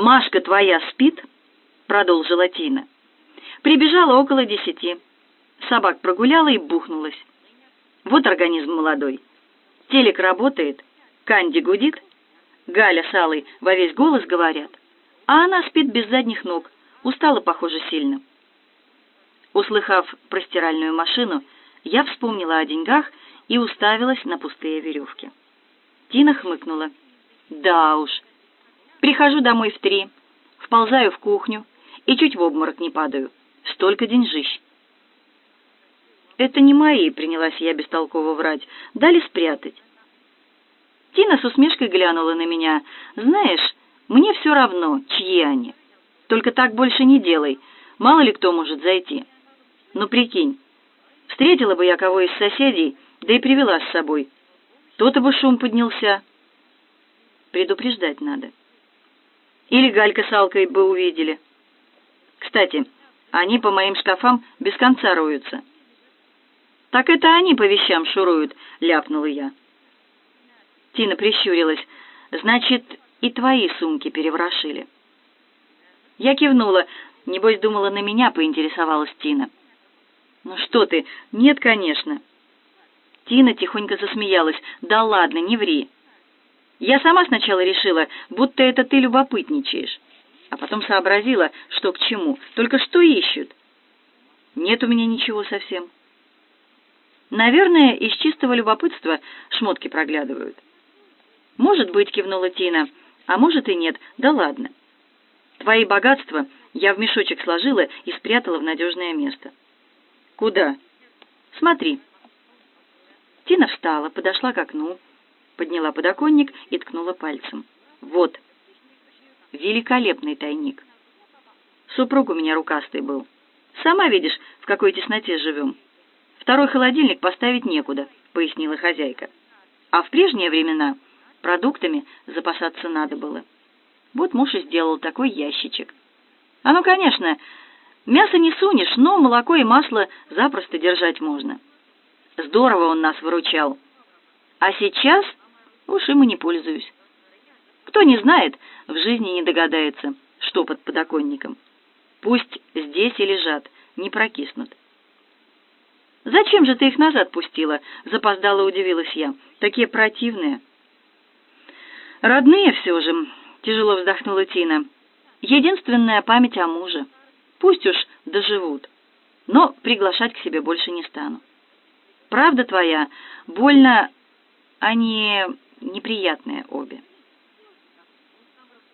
«Машка твоя спит?» — продолжила Тина. Прибежала около десяти. Собак прогуляла и бухнулась. Вот организм молодой. Телек работает, Канди гудит, Галя с Аллой во весь голос говорят, а она спит без задних ног, устала, похоже, сильно. Услыхав про стиральную машину, я вспомнила о деньгах и уставилась на пустые веревки. Тина хмыкнула. «Да уж. Прихожу домой в три, вползаю в кухню и чуть в обморок не падаю. Столько деньжищ». «Это не мои», — принялась я бестолково врать. «Дали спрятать». Тина с усмешкой глянула на меня. «Знаешь, мне все равно, чьи они. Только так больше не делай, мало ли кто может зайти. Ну, прикинь, встретила бы я кого из соседей, да и привела с собой. То-то бы шум поднялся. Предупреждать надо. Или Галька с Алкой бы увидели. Кстати, они по моим шкафам без конца роются. «Так это они по вещам шуруют», — ляпнула я. Тина прищурилась. «Значит, и твои сумки переворошили». Я кивнула. Небось, думала, на меня поинтересовалась Тина. «Ну что ты? Нет, конечно». Тина тихонько засмеялась. «Да ладно, не ври. Я сама сначала решила, будто это ты любопытничаешь, а потом сообразила, что к чему, только что ищут. Нет у меня ничего совсем». Наверное, из чистого любопытства шмотки проглядывают. Может быть, кивнула Тина, а может и нет. Да ладно. Твои богатства я в мешочек сложила и спрятала в надежное место. Куда? Смотри. Тина встала, подошла к окну, подняла подоконник и ткнула пальцем. Вот. Великолепный тайник. Супруг у меня рукастый был. Сама видишь, в какой тесноте живем. Второй холодильник поставить некуда, пояснила хозяйка. А в прежние времена продуктами запасаться надо было. Вот муж и сделал такой ящичек. А ну, конечно, мясо не сунешь, но молоко и масло запросто держать можно. Здорово он нас выручал. А сейчас уж им и не пользуюсь. Кто не знает, в жизни не догадается, что под подоконником. Пусть здесь и лежат, не прокиснут. «Зачем же ты их назад пустила?» — запоздало удивилась я. «Такие противные». «Родные все же», — тяжело вздохнула Тина. «Единственная память о муже. Пусть уж доживут, но приглашать к себе больше не стану. Правда твоя, больно они неприятные обе».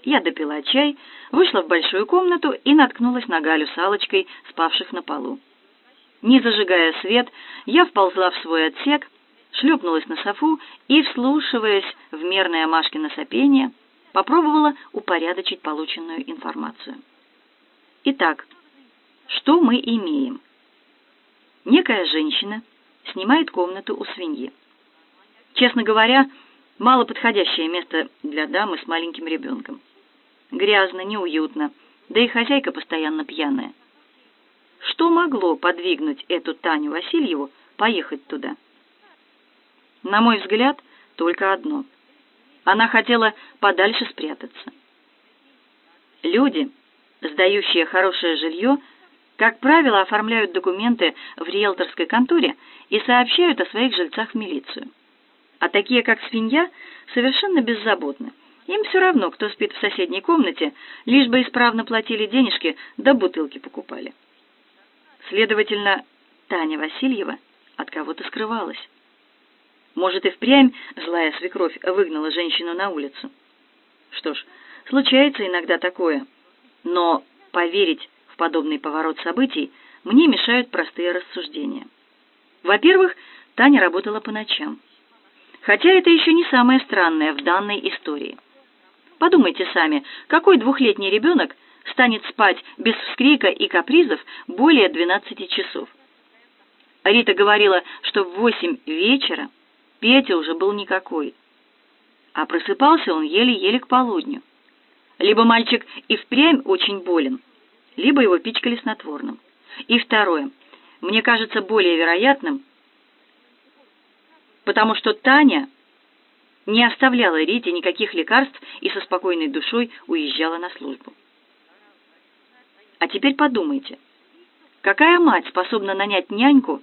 Я допила чай, вышла в большую комнату и наткнулась на Галю с Аллочкой, спавших на полу. Не зажигая свет, я вползла в свой отсек, шлепнулась на софу и, вслушиваясь в мерное Машкино сопение, попробовала упорядочить полученную информацию. Итак, что мы имеем? Некая женщина снимает комнату у свиньи. Честно говоря, мало подходящее место для дамы с маленьким ребенком. Грязно, неуютно, да и хозяйка постоянно пьяная. Что могло подвигнуть эту Таню Васильеву поехать туда? На мой взгляд, только одно. Она хотела подальше спрятаться. Люди, сдающие хорошее жилье, как правило, оформляют документы в риэлторской конторе и сообщают о своих жильцах в милицию. А такие, как свинья, совершенно беззаботны. Им все равно, кто спит в соседней комнате, лишь бы исправно платили денежки, да бутылки покупали. Следовательно, Таня Васильева от кого-то скрывалась. Может, и впрямь злая свекровь выгнала женщину на улицу. Что ж, случается иногда такое, но поверить в подобный поворот событий мне мешают простые рассуждения. Во-первых, Таня работала по ночам. Хотя это еще не самое странное в данной истории. Подумайте сами, какой двухлетний ребенок станет спать без вскрика и капризов более 12 часов. Рита говорила, что в восемь вечера Петя уже был никакой, а просыпался он еле-еле к полудню. Либо мальчик и впрямь очень болен, либо его пичкали снотворным. И второе, мне кажется более вероятным, потому что Таня не оставляла Рите никаких лекарств и со спокойной душой уезжала на службу. А теперь подумайте, какая мать способна нанять няньку,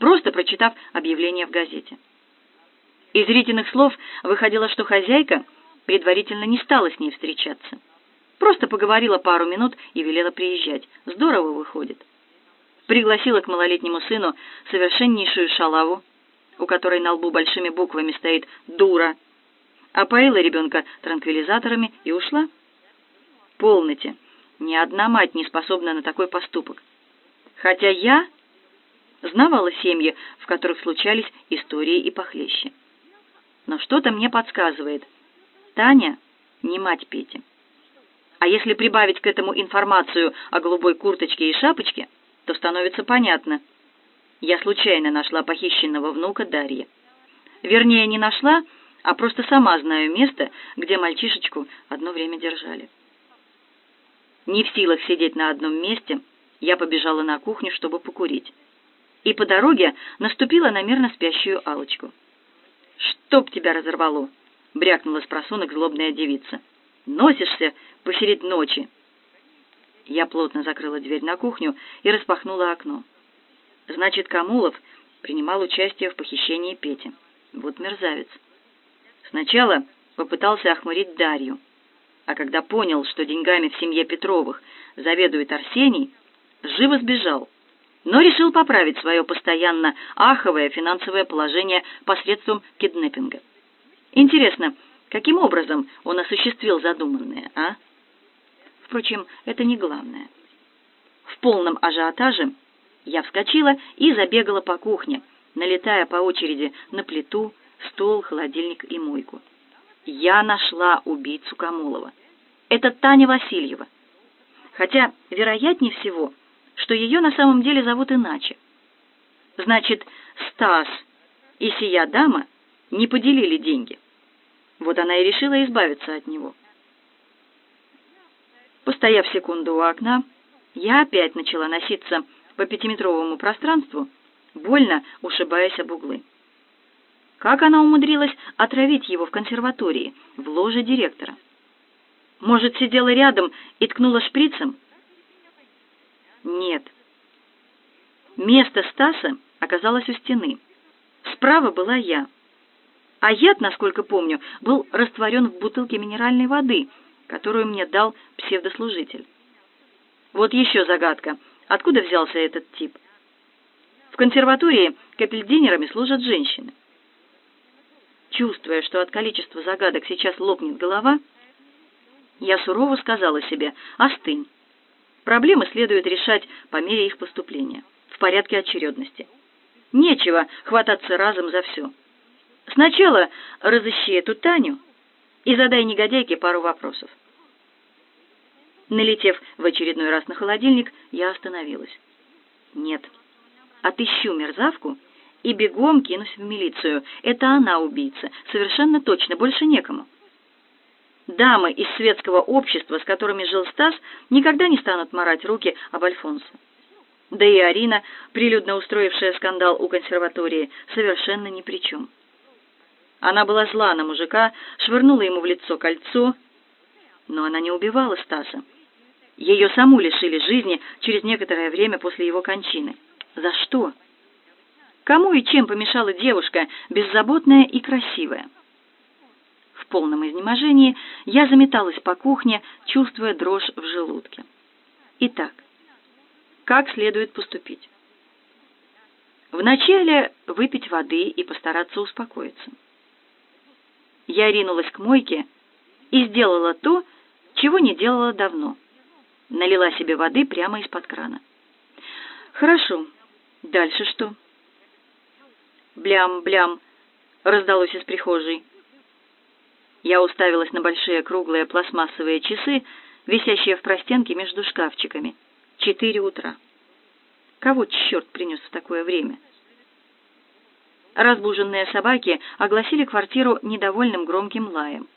просто прочитав объявление в газете? Из Ритиных слов выходило, что хозяйка предварительно не стала с ней встречаться. Просто поговорила пару минут и велела приезжать. Здорово выходит. Пригласила к малолетнему сыну совершеннейшую шалаву, у которой на лбу большими буквами стоит «дура», опоила ребенка транквилизаторами и ушла. Полноте. Ни одна мать не способна на такой поступок. Хотя я знавала семьи, в которых случались истории и похлеще. Но что-то мне подсказывает. Таня не мать Пети. А если прибавить к этому информацию о голубой курточке и шапочке, то становится понятно. Я случайно нашла похищенного внука Дарьи. Вернее, не нашла, а просто сама знаю место, где мальчишечку одно время держали. Не в силах сидеть на одном месте, я побежала на кухню, чтобы покурить. И по дороге наступила на мирно спящую алочку «Чтоб тебя разорвало!» — брякнула с просунок злобная девица. «Носишься посередь ночи!» Я плотно закрыла дверь на кухню и распахнула окно. Значит, Камулов принимал участие в похищении Пети. Вот мерзавец. Сначала попытался охмурить Дарью, а когда понял, что деньгами в семье Петровых заведует Арсений, живо сбежал, но решил поправить свое постоянно аховое финансовое положение посредством киднеппинга. Интересно, каким образом он осуществил задуманное, а? Впрочем, это не главное. В полном ажиотаже я вскочила и забегала по кухне, налетая по очереди на плиту, стол, холодильник и мойку. Я нашла убийцу Камулова. Это Таня Васильева. Хотя, вероятнее всего, что ее на самом деле зовут иначе. Значит, Стас и сия дама не поделили деньги. Вот она и решила избавиться от него. Постояв секунду у окна, я опять начала носиться по пятиметровому пространству, больно ушибаясь об углы. Как она умудрилась отравить его в консерватории, в ложе директора? Может, сидела рядом и ткнула шприцем? Нет. Место Стаса оказалось у стены. Справа была я. А яд, насколько помню, был растворен в бутылке минеральной воды, которую мне дал псевдослужитель. Вот еще загадка. Откуда взялся этот тип? В консерватории капельдинерами служат женщины. Чувствуя, что от количества загадок сейчас лопнет голова, я сурово сказала себе «Остынь». Проблемы следует решать по мере их поступления, в порядке очередности. Нечего хвататься разом за все. Сначала разыщи эту Таню и задай негодяйке пару вопросов. Налетев в очередной раз на холодильник, я остановилась. Нет, отыщу мерзавку и бегом кинусь в милицию. Это она убийца, совершенно точно, больше некому. Дамы из светского общества, с которыми жил Стас, никогда не станут марать руки об Альфонсо. Да и Арина, прилюдно устроившая скандал у консерватории, совершенно ни при чем. Она была зла на мужика, швырнула ему в лицо кольцо, но она не убивала Стаса. Ее саму лишили жизни через некоторое время после его кончины. За что? Кому и чем помешала девушка, беззаботная и красивая? В полном изнеможении я заметалась по кухне, чувствуя дрожь в желудке. Итак, как следует поступить? Вначале выпить воды и постараться успокоиться. Я ринулась к мойке и сделала то, чего не делала давно. Налила себе воды прямо из-под крана. Хорошо. Дальше что? Блям-блям раздалось из прихожей. Я уставилась на большие круглые пластмассовые часы, висящие в простенке между шкафчиками. Четыре утра. Кого черт принес в такое время? Разбуженные собаки огласили квартиру недовольным громким лаем.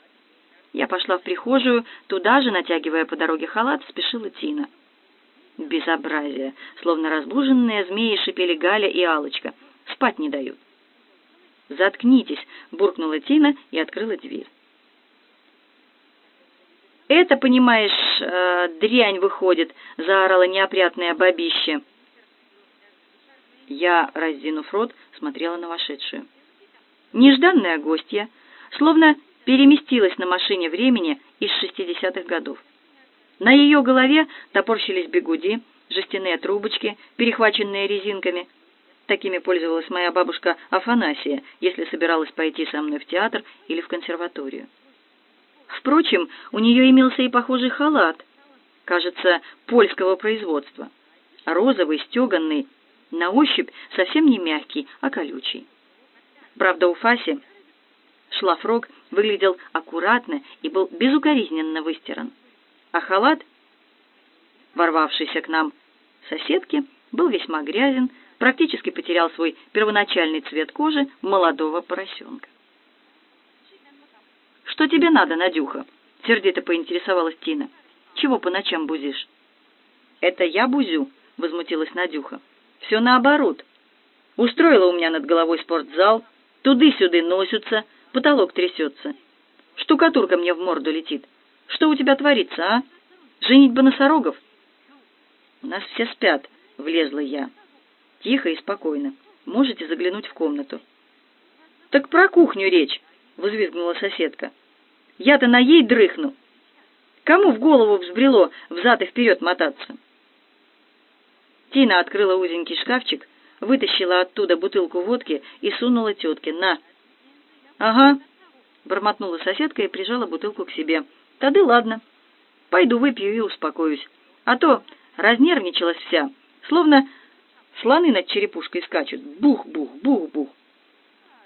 Я пошла в прихожую, туда же, натягивая по дороге халат, спешила Тина. Безобразие! Словно разбуженные змеи шипели Галя и Алочка. Спать не дают. «Заткнитесь!» — буркнула Тина и открыла дверь. «Это, понимаешь, э, дрянь выходит!» — заорала неопрятное бабище. Я, раздвинув рот, смотрела на вошедшую. Нежданная гостья, словно переместилась на машине времени из шестидесятых годов. На ее голове топорщились бегуди, жестяные трубочки, перехваченные резинками. Такими пользовалась моя бабушка Афанасия, если собиралась пойти со мной в театр или в консерваторию. Впрочем, у нее имелся и похожий халат, кажется, польского производства, розовый, стеганный, на ощупь совсем не мягкий, а колючий. Правда, у Фаси шлафрок выглядел аккуратно и был безукоризненно выстиран, а халат, ворвавшийся к нам соседки, был весьма грязен, практически потерял свой первоначальный цвет кожи молодого поросенка. «Что тебе надо, Надюха?» — сердито поинтересовалась Тина. «Чего по ночам бузишь?» «Это я бузю», — возмутилась Надюха. Все наоборот. Устроила у меня над головой спортзал, туды-сюды носятся, потолок трясется. Штукатурка мне в морду летит. Что у тебя творится, а? Женить бы носорогов? У нас все спят, влезла я. Тихо и спокойно. Можете заглянуть в комнату. Так про кухню речь, взвизгнула соседка. Я-то на ей дрыхну. Кому в голову взбрело взад и вперед мотаться? Тина открыла узенький шкафчик, вытащила оттуда бутылку водки и сунула тетке. «На!» «Ага», — бормотнула соседка и прижала бутылку к себе. «Тады ладно. Пойду выпью и успокоюсь. А то разнервничалась вся, словно слоны над черепушкой скачут. Бух-бух, бух-бух».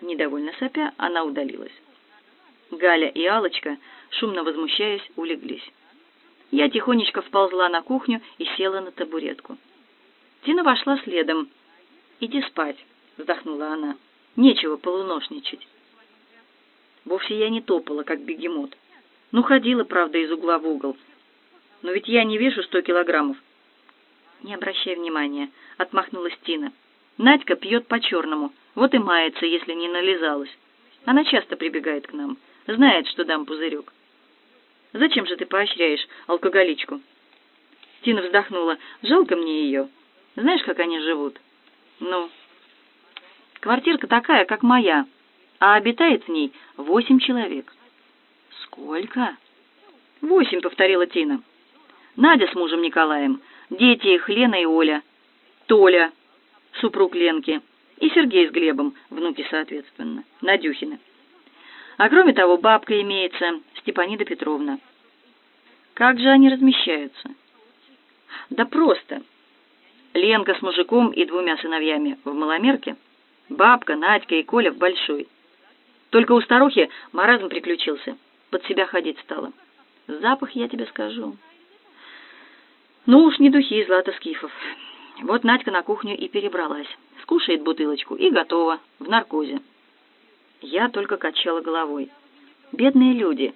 Недовольно сопя, она удалилась. Галя и Алочка, шумно возмущаясь, улеглись. Я тихонечко вползла на кухню и села на табуретку. Тина вошла следом. «Иди спать», — вздохнула она. «Нечего полуношничать». Вовсе я не топала, как бегемот. Ну, ходила, правда, из угла в угол. Но ведь я не вешу сто килограммов. «Не обращай внимания», — отмахнулась Тина. «Надька пьет по-черному, вот и мается, если не нализалась. Она часто прибегает к нам, знает, что дам пузырек». «Зачем же ты поощряешь алкоголичку?» Тина вздохнула. «Жалко мне ее». Знаешь, как они живут? Ну, квартирка такая, как моя, а обитает в ней восемь человек. Сколько? Восемь, повторила Тина. Надя с мужем Николаем, дети их Лена и Оля, Толя, супруг Ленки, и Сергей с Глебом, внуки соответственно, Надюхины. А кроме того, бабка имеется, Степанида Петровна. Как же они размещаются? Да просто. Ленка с мужиком и двумя сыновьями в маломерке, бабка, Надька и Коля в большой. Только у старухи маразм приключился, под себя ходить стала. Запах, я тебе скажу. Ну уж не духи Злата Скифов. Вот Надька на кухню и перебралась. Скушает бутылочку и готова, в наркозе. Я только качала головой. Бедные люди.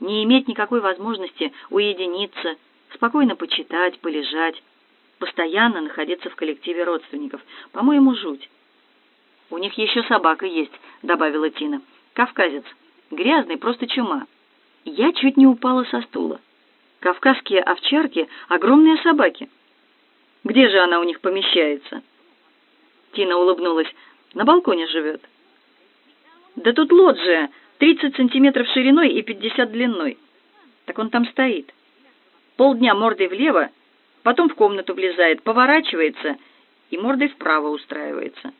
Не иметь никакой возможности уединиться, спокойно почитать, полежать, постоянно находиться в коллективе родственников. По-моему, жуть. У них еще собака есть, добавила Тина. Кавказец. Грязный, просто чума. Я чуть не упала со стула. Кавказские овчарки — огромные собаки. Где же она у них помещается? Тина улыбнулась. На балконе живет. Да тут лоджия, 30 сантиметров шириной и 50 длиной. Так он там стоит. Полдня мордой влево потом в комнату влезает, поворачивается и мордой вправо устраивается.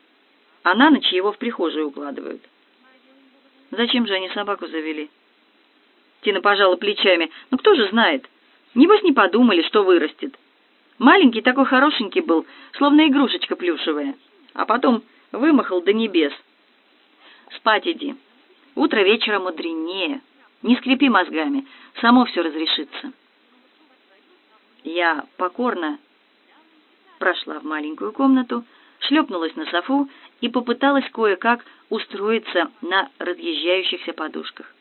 А на ночь его в прихожую укладывают. Зачем же они собаку завели? Тина пожала плечами. Ну кто же знает? Небось не подумали, что вырастет. Маленький такой хорошенький был, словно игрушечка плюшевая. А потом вымахал до небес. Спать иди. Утро вечера мудренее. Не скрипи мозгами, само все разрешится. Я покорно прошла в маленькую комнату, шлепнулась на софу и попыталась кое-как устроиться на разъезжающихся подушках.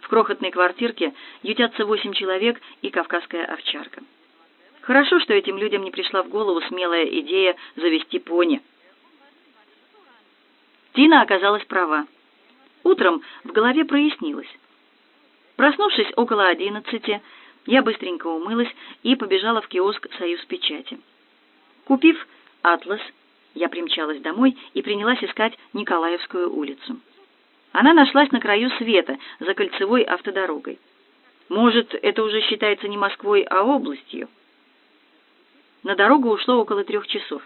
В крохотной квартирке ютятся восемь человек и кавказская овчарка. Хорошо, что этим людям не пришла в голову смелая идея завести пони. Тина оказалась права. Утром в голове прояснилось. Проснувшись около одиннадцати, я быстренько умылась и побежала в киоск «Союз печати». Купив «Атлас», я примчалась домой и принялась искать Николаевскую улицу. Она нашлась на краю света, за кольцевой автодорогой. Может, это уже считается не Москвой, а областью? На дорогу ушло около трех часов.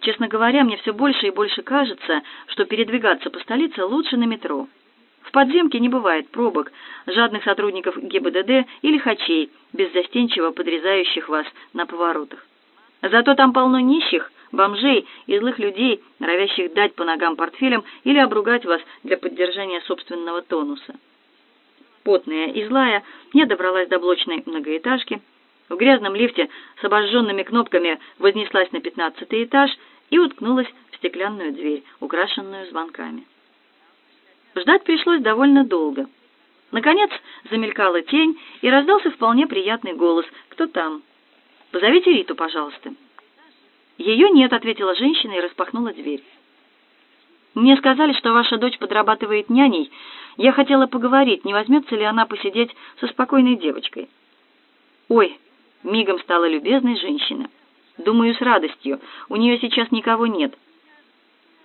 Честно говоря, мне все больше и больше кажется, что передвигаться по столице лучше на метро. В подземке не бывает пробок, жадных сотрудников ГИБДД или хачей, беззастенчиво подрезающих вас на поворотах. Зато там полно нищих, бомжей и злых людей, норовящих дать по ногам портфелям или обругать вас для поддержания собственного тонуса. Потная и злая, я добралась до блочной многоэтажки, в грязном лифте с обожженными кнопками вознеслась на пятнадцатый этаж и уткнулась в стеклянную дверь, украшенную звонками. Ждать пришлось довольно долго. Наконец замелькала тень, и раздался вполне приятный голос. «Кто там?» «Позовите Риту, пожалуйста». «Ее нет», — ответила женщина и распахнула дверь. «Мне сказали, что ваша дочь подрабатывает няней. Я хотела поговорить, не возьмется ли она посидеть со спокойной девочкой». «Ой», — мигом стала любезной женщина. «Думаю, с радостью. У нее сейчас никого нет».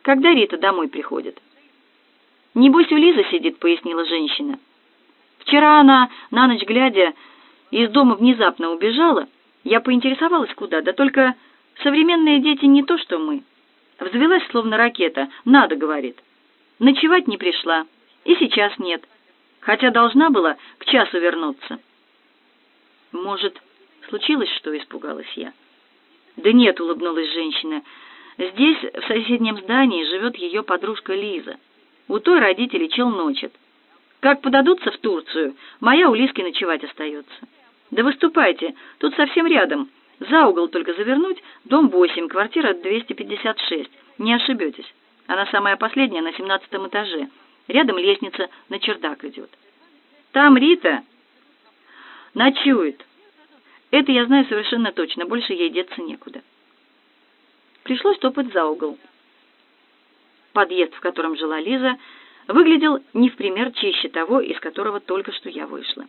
«Когда Рита домой приходит?» «Небось, у Лизы сидит», — пояснила женщина. «Вчера она, на ночь глядя, из дома внезапно убежала. Я поинтересовалась, куда, да только современные дети не то, что мы». Взвелась, словно ракета. «Надо», — говорит. Ночевать не пришла. И сейчас нет. Хотя должна была к часу вернуться. Может, случилось что, испугалась я. Да нет, улыбнулась женщина. Здесь, в соседнем здании, живет ее подружка Лиза. У той родители челночат. Как подадутся в Турцию, моя у Лизки ночевать остается. Да выступайте, тут совсем рядом. За угол только завернуть, дом 8, квартира 256. Не ошибетесь. Она самая последняя на семнадцатом этаже. Рядом лестница на чердак идет. Там Рита ночует. Это я знаю совершенно точно, больше ей деться некуда. Пришлось топать за угол. Подъезд, в котором жила Лиза, выглядел не в пример чище того, из которого только что я вышла.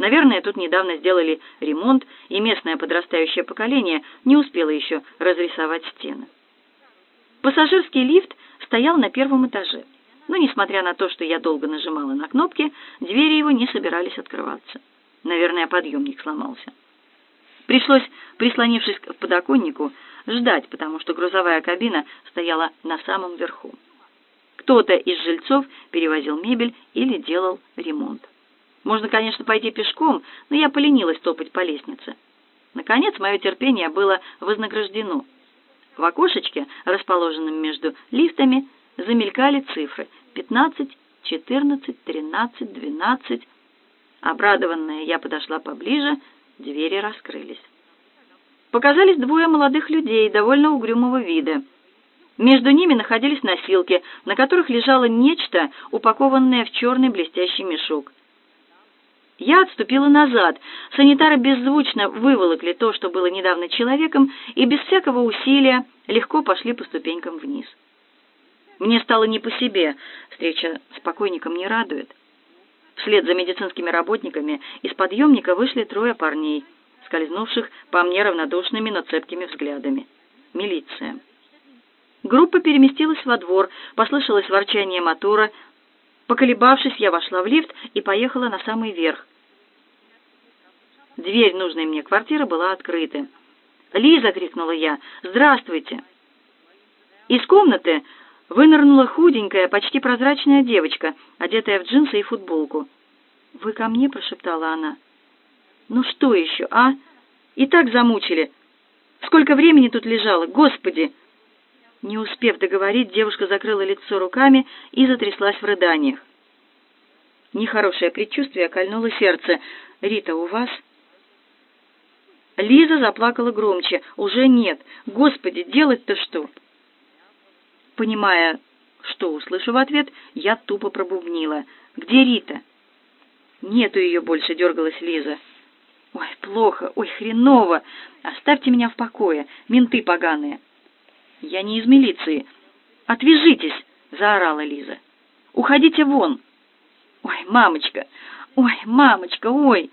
Наверное, тут недавно сделали ремонт, и местное подрастающее поколение не успело еще разрисовать стены. Пассажирский лифт стоял на первом этаже, но, несмотря на то, что я долго нажимала на кнопки, двери его не собирались открываться. Наверное, подъемник сломался. Пришлось, прислонившись к подоконнику, ждать, потому что грузовая кабина стояла на самом верху. Кто-то из жильцов перевозил мебель или делал ремонт. Можно, конечно, пойти пешком, но я поленилась топать по лестнице. Наконец, мое терпение было вознаграждено. В окошечке, расположенном между лифтами, замелькали цифры 15, 14, 13, 12. Обрадованная, я подошла поближе, двери раскрылись. Показались двое молодых людей довольно угрюмого вида — между ними находились носилки, на которых лежало нечто, упакованное в черный блестящий мешок. Я отступила назад. Санитары беззвучно выволокли то, что было недавно человеком, и без всякого усилия легко пошли по ступенькам вниз. Мне стало не по себе. Встреча с покойником не радует. Вслед за медицинскими работниками из подъемника вышли трое парней, скользнувших по мне равнодушными, но цепкими взглядами. Милиция. Группа переместилась во двор, послышалось ворчание мотора. Поколебавшись, я вошла в лифт и поехала на самый верх. Дверь нужной мне квартиры была открыта. «Лиза!» — крикнула я. «Здравствуйте!» Из комнаты вынырнула худенькая, почти прозрачная девочка, одетая в джинсы и футболку. «Вы ко мне?» — прошептала она. «Ну что еще, а? И так замучили. Сколько времени тут лежала, господи!» Не успев договорить, девушка закрыла лицо руками и затряслась в рыданиях. Нехорошее предчувствие кольнуло сердце. «Рита, у вас?» Лиза заплакала громче. «Уже нет. Господи, делать-то что?» Понимая, что услышу в ответ, я тупо пробубнила. «Где Рита?» «Нету ее больше», — дергалась Лиза. «Ой, плохо, ой, хреново! Оставьте меня в покое, менты поганые!» «Я не из милиции. Отвяжитесь!» — заорала Лиза. «Уходите вон!» «Ой, мамочка! Ой, мамочка, ой!»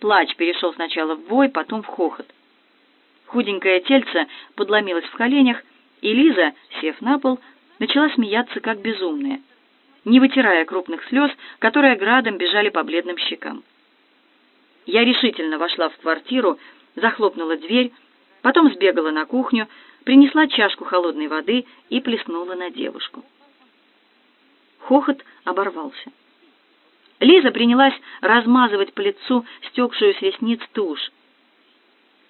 Плач перешел сначала в вой, потом в хохот. Худенькое тельце подломилось в коленях, и Лиза, сев на пол, начала смеяться как безумная, не вытирая крупных слез, которые градом бежали по бледным щекам. Я решительно вошла в квартиру, захлопнула дверь, потом сбегала на кухню, принесла чашку холодной воды и плеснула на девушку. Хохот оборвался. Лиза принялась размазывать по лицу стекшую с ресниц тушь.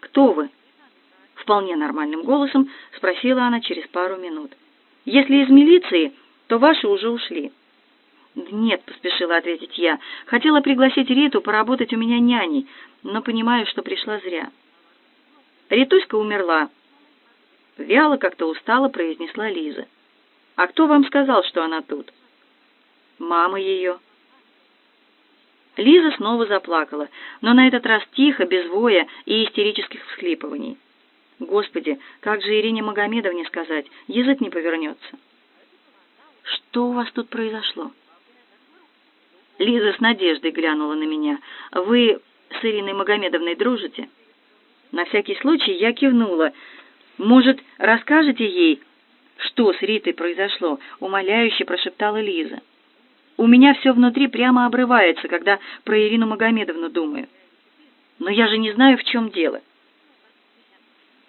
«Кто вы?» — вполне нормальным голосом спросила она через пару минут. «Если из милиции, то ваши уже ушли». «Нет», — поспешила ответить я, — «хотела пригласить Риту поработать у меня няней, но понимаю, что пришла зря». Ритуська умерла. Вяло, как-то устало произнесла Лиза. «А кто вам сказал, что она тут?» «Мама ее». Лиза снова заплакала, но на этот раз тихо, без воя и истерических всхлипываний. Господи, как же Ирине Магомедовне сказать, язык не повернется. Что у вас тут произошло? Лиза с надеждой глянула на меня. Вы с Ириной Магомедовной дружите? На всякий случай я кивнула. Может, расскажете ей, что с Ритой произошло? Умоляюще прошептала Лиза. У меня все внутри прямо обрывается, когда про Ирину Магомедовну думаю. Но я же не знаю, в чем дело.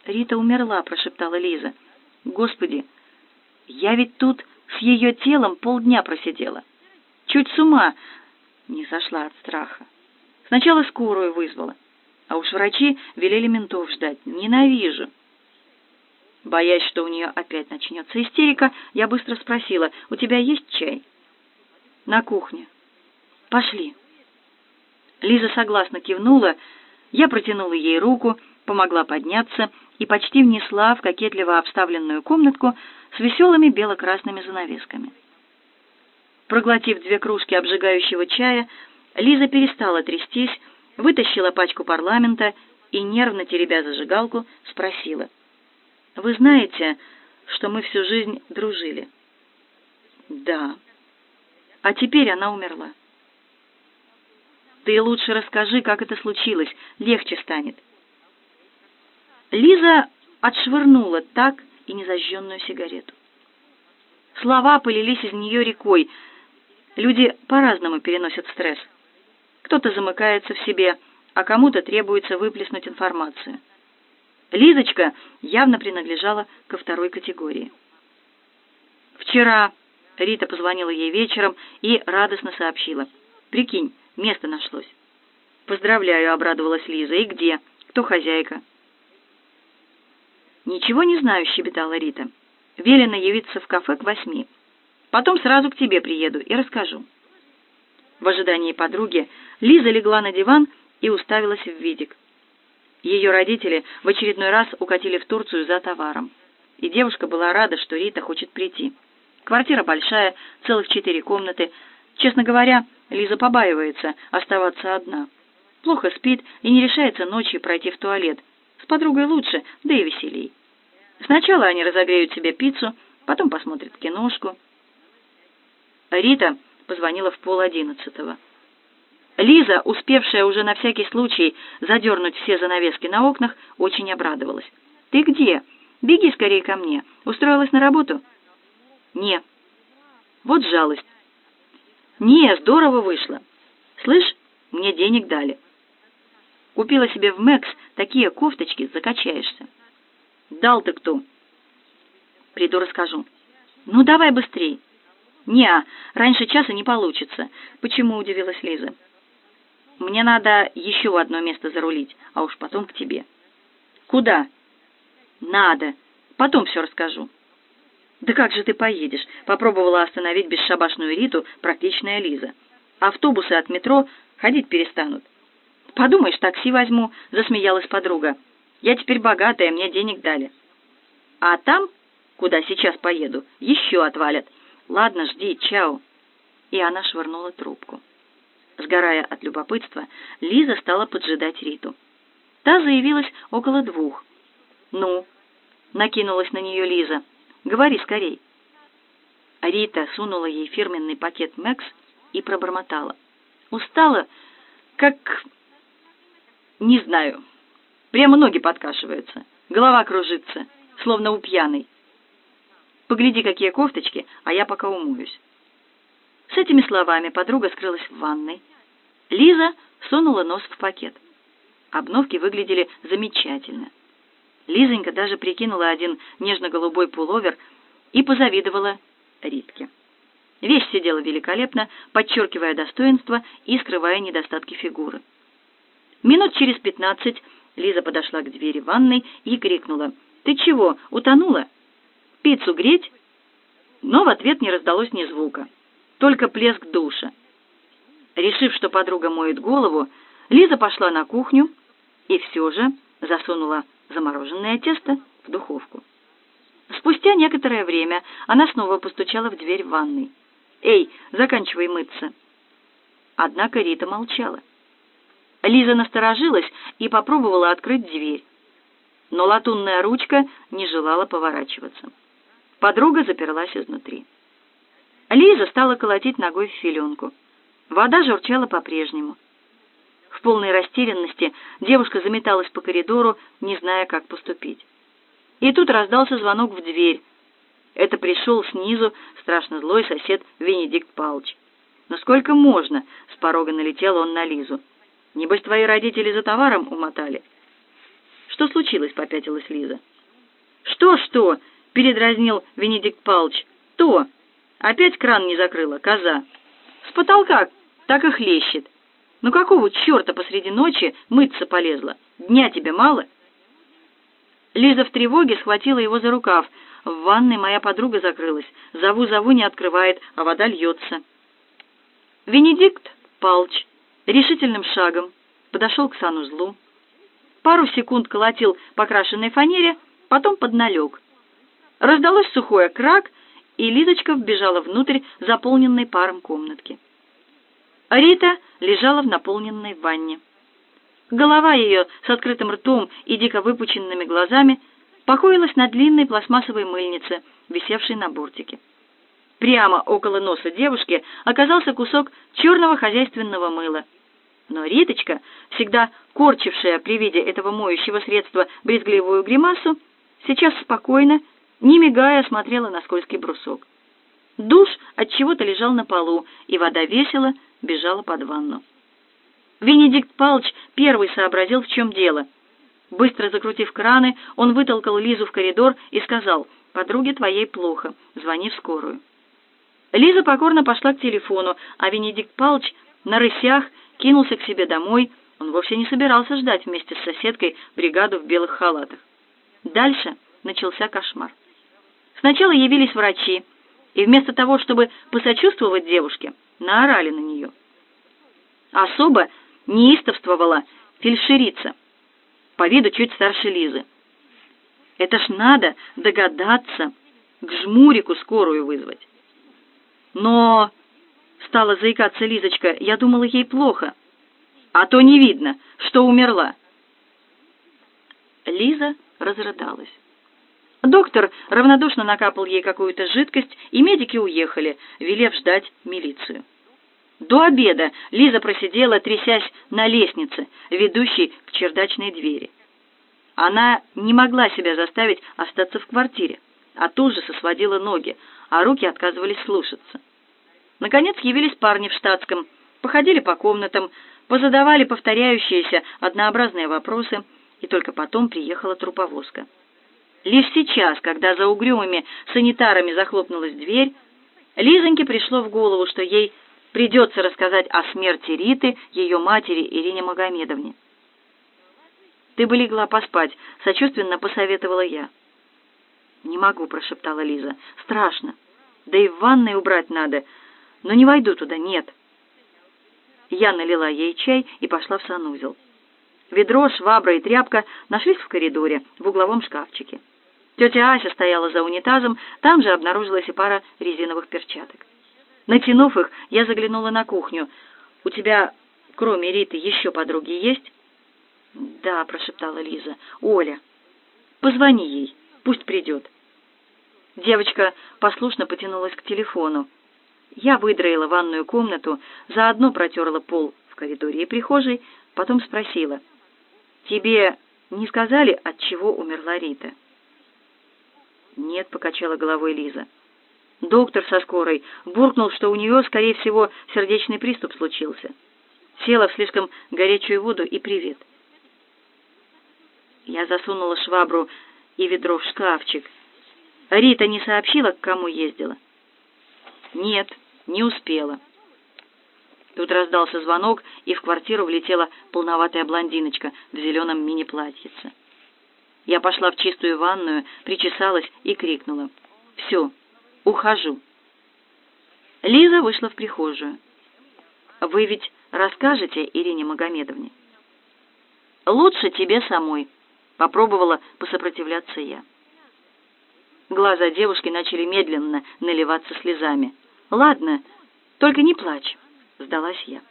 Рита умерла, прошептала Лиза. Господи, я ведь тут с ее телом полдня просидела. Чуть с ума не сошла от страха. Сначала скорую вызвала, а уж врачи велели ментов ждать. Ненавижу. Боясь, что у нее опять начнется истерика, я быстро спросила, «У тебя есть чай?» На кухне. Пошли. Лиза согласно кивнула, я протянула ей руку, помогла подняться и почти внесла в кокетливо обставленную комнатку с веселыми бело-красными занавесками. Проглотив две кружки обжигающего чая, Лиза перестала трястись, вытащила пачку парламента и, нервно теребя зажигалку, спросила. «Вы знаете, что мы всю жизнь дружили?» «Да», а теперь она умерла. Ты лучше расскажи, как это случилось, легче станет. Лиза отшвырнула так и незажженную сигарету. Слова полились из нее рекой. Люди по-разному переносят стресс. Кто-то замыкается в себе, а кому-то требуется выплеснуть информацию. Лизочка явно принадлежала ко второй категории. Вчера Рита позвонила ей вечером и радостно сообщила. «Прикинь, место нашлось». «Поздравляю», — обрадовалась Лиза. «И где? Кто хозяйка?» «Ничего не знаю», — щебетала Рита. «Велено явиться в кафе к восьми. Потом сразу к тебе приеду и расскажу». В ожидании подруги Лиза легла на диван и уставилась в видик. Ее родители в очередной раз укатили в Турцию за товаром, и девушка была рада, что Рита хочет прийти. Квартира большая, целых четыре комнаты. Честно говоря, Лиза побаивается оставаться одна. Плохо спит и не решается ночью пройти в туалет. С подругой лучше, да и веселей. Сначала они разогреют себе пиццу, потом посмотрят киношку. Рита позвонила в пол одиннадцатого. Лиза, успевшая уже на всякий случай задернуть все занавески на окнах, очень обрадовалась. «Ты где? Беги скорее ко мне. Устроилась на работу?» «Не». «Вот жалость». «Не, здорово вышло. Слышь, мне денег дали. Купила себе в Мэкс такие кофточки, закачаешься». «Дал ты кто?» «Приду расскажу». «Ну, давай быстрей». «Не, раньше часа не получится». «Почему?» — удивилась Лиза. «Мне надо еще в одно место зарулить, а уж потом к тебе». «Куда?» «Надо. Потом все расскажу». «Да как же ты поедешь?» — попробовала остановить бесшабашную Риту практичная Лиза. «Автобусы от метро ходить перестанут». «Подумаешь, такси возьму», — засмеялась подруга. «Я теперь богатая, мне денег дали». «А там, куда сейчас поеду, еще отвалят. Ладно, жди, чао». И она швырнула трубку. Сгорая от любопытства, Лиза стала поджидать Риту. Та заявилась около двух. «Ну?» — накинулась на нее Лиза — Говори скорей. Рита сунула ей фирменный пакет «Мэкс» и пробормотала. «Устала, как... не знаю. Прямо ноги подкашиваются, голова кружится, словно у пьяной. Погляди, какие кофточки, а я пока умоюсь». С этими словами подруга скрылась в ванной. Лиза сунула нос в пакет. Обновки выглядели замечательно. Лизонька даже прикинула один нежно-голубой пуловер и позавидовала Ритке. Вещь сидела великолепно, подчеркивая достоинство и скрывая недостатки фигуры. Минут через пятнадцать Лиза подошла к двери ванной и крикнула. «Ты чего, утонула? Пиццу греть?» Но в ответ не раздалось ни звука, только плеск душа. Решив, что подруга моет голову, Лиза пошла на кухню и все же засунула замороженное тесто в духовку. Спустя некоторое время она снова постучала в дверь ванной. «Эй, заканчивай мыться!» Однако Рита молчала. Лиза насторожилась и попробовала открыть дверь. Но латунная ручка не желала поворачиваться. Подруга заперлась изнутри. Лиза стала колотить ногой в филенку. Вода журчала по-прежнему. В полной растерянности девушка заметалась по коридору, не зная, как поступить. И тут раздался звонок в дверь. Это пришел снизу страшно злой сосед Венедикт Палч. «Но сколько можно?» — с порога налетел он на Лизу. «Небось, твои родители за товаром умотали?» «Что случилось?» — попятилась Лиза. «Что-что?» — передразнил Венедикт Палч. «То! Опять кран не закрыла, коза. С потолка так и хлещет. Ну какого черта посреди ночи мыться полезла? Дня тебе мало?» Лиза в тревоге схватила его за рукав. В ванной моя подруга закрылась. Зову-зову не открывает, а вода льется. Венедикт Палч решительным шагом подошел к санузлу. Пару секунд колотил по крашенной фанере, потом подналег. Раздалось сухое крак, и Лизочка вбежала внутрь заполненной паром комнатки. Рита лежала в наполненной ванне. Голова ее с открытым ртом и дико выпученными глазами покоилась на длинной пластмассовой мыльнице, висевшей на бортике. Прямо около носа девушки оказался кусок черного хозяйственного мыла. Но Риточка, всегда корчившая при виде этого моющего средства брезгливую гримасу, сейчас спокойно, не мигая, смотрела на скользкий брусок. Душ от чего-то лежал на полу, и вода весело бежала под ванну. Венедикт Палч первый сообразил, в чем дело. Быстро закрутив краны, он вытолкал Лизу в коридор и сказал, «Подруге твоей плохо, звони в скорую». Лиза покорно пошла к телефону, а Венедикт Палч на рысях кинулся к себе домой. Он вовсе не собирался ждать вместе с соседкой бригаду в белых халатах. Дальше начался кошмар. Сначала явились врачи, и вместо того, чтобы посочувствовать девушке, наорали на нее. Особо неистовствовала фельдшерица, по виду чуть старше Лизы. Это ж надо догадаться, к жмурику скорую вызвать. Но, стала заикаться Лизочка, я думала, ей плохо. А то не видно, что умерла. Лиза разрыдалась. Доктор равнодушно накапал ей какую-то жидкость, и медики уехали, велев ждать милицию. До обеда Лиза просидела, трясясь на лестнице, ведущей к чердачной двери. Она не могла себя заставить остаться в квартире. От ужаса сводила ноги, а руки отказывались слушаться. Наконец явились парни в штатском, походили по комнатам, позадавали повторяющиеся однообразные вопросы, и только потом приехала труповозка. Лишь сейчас, когда за угрюмыми санитарами захлопнулась дверь, Лизоньке пришло в голову, что ей Придется рассказать о смерти Риты, ее матери Ирине Магомедовне. «Ты бы легла поспать», — сочувственно посоветовала я. «Не могу», — прошептала Лиза. «Страшно. Да и в ванной убрать надо. Но не войду туда, нет». Я налила ей чай и пошла в санузел. Ведро, швабра и тряпка нашлись в коридоре, в угловом шкафчике. Тетя Ася стояла за унитазом, там же обнаружилась и пара резиновых перчаток. Натянув их, я заглянула на кухню. «У тебя, кроме Риты, еще подруги есть?» «Да», — прошептала Лиза. «Оля. Позвони ей, пусть придет». Девочка послушно потянулась к телефону. Я выдроила ванную комнату, заодно протерла пол в коридоре и прихожей, потом спросила. «Тебе не сказали, от чего умерла Рита?» «Нет», — покачала головой Лиза. Доктор со скорой буркнул, что у нее, скорее всего, сердечный приступ случился. Села в слишком горячую воду и привет. Я засунула швабру и ведро в шкафчик. Рита не сообщила, к кому ездила? Нет, не успела. Тут раздался звонок, и в квартиру влетела полноватая блондиночка в зеленом мини-платьице. Я пошла в чистую ванную, причесалась и крикнула. «Все, ухожу». Лиза вышла в прихожую. «Вы ведь расскажете Ирине Магомедовне?» «Лучше тебе самой», — попробовала посопротивляться я. Глаза девушки начали медленно наливаться слезами. «Ладно, только не плачь», — сдалась я.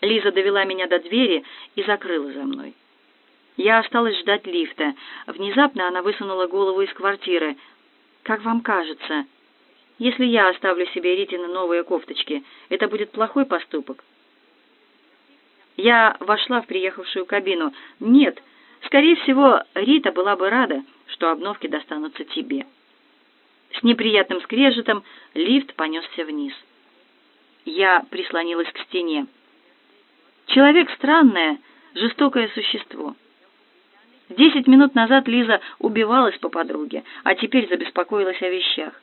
Лиза довела меня до двери и закрыла за мной. Я осталась ждать лифта. Внезапно она высунула голову из квартиры. «Как вам кажется, если я оставлю себе Ритины новые кофточки, это будет плохой поступок?» Я вошла в приехавшую кабину. «Нет, скорее всего, Рита была бы рада, что обновки достанутся тебе». С неприятным скрежетом лифт понесся вниз. Я прислонилась к стене. Человек странное, жестокое существо. Десять минут назад Лиза убивалась по подруге, а теперь забеспокоилась о вещах.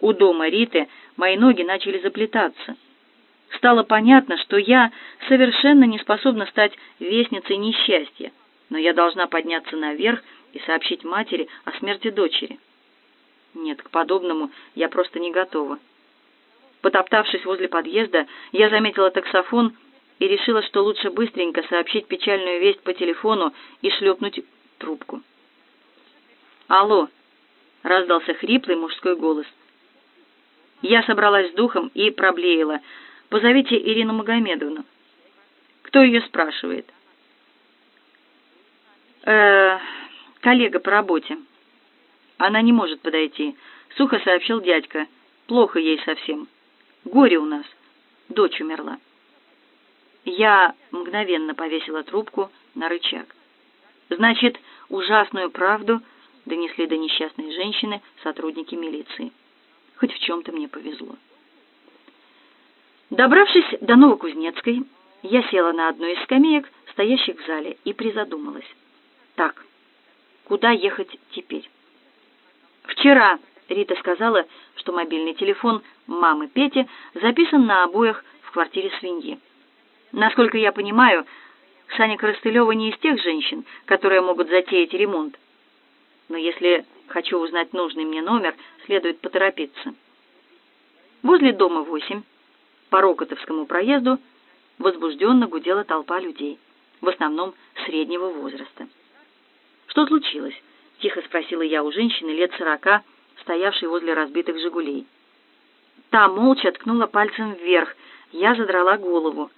У дома Риты мои ноги начали заплетаться. Стало понятно, что я совершенно не способна стать вестницей несчастья, но я должна подняться наверх и сообщить матери о смерти дочери. Нет, к подобному я просто не готова. Потоптавшись возле подъезда, я заметила таксофон и решила, что лучше быстренько сообщить печальную весть по телефону и шлепнуть трубку. «Алло!» — раздался хриплый мужской голос. Я собралась с духом и проблеяла. «Позовите Ирину Магомедовну». «Кто ее спрашивает?» «Э, коллега по работе». «Она не может подойти», — сухо сообщил дядька. «Плохо ей совсем. Горе у нас. Дочь умерла». Я мгновенно повесила трубку на рычаг. Значит, ужасную правду донесли до несчастной женщины сотрудники милиции. Хоть в чем-то мне повезло. Добравшись до Новокузнецкой, я села на одну из скамеек, стоящих в зале, и призадумалась. Так, куда ехать теперь? Вчера Рита сказала, что мобильный телефон мамы Пети записан на обоях в квартире свиньи. Насколько я понимаю, Саня Коростылева не из тех женщин, которые могут затеять ремонт. Но если хочу узнать нужный мне номер, следует поторопиться. Возле дома 8, по Рокотовскому проезду, возбужденно гудела толпа людей, в основном среднего возраста. «Что случилось?» — тихо спросила я у женщины лет сорока, стоявшей возле разбитых «Жигулей». Та молча ткнула пальцем вверх, я задрала голову.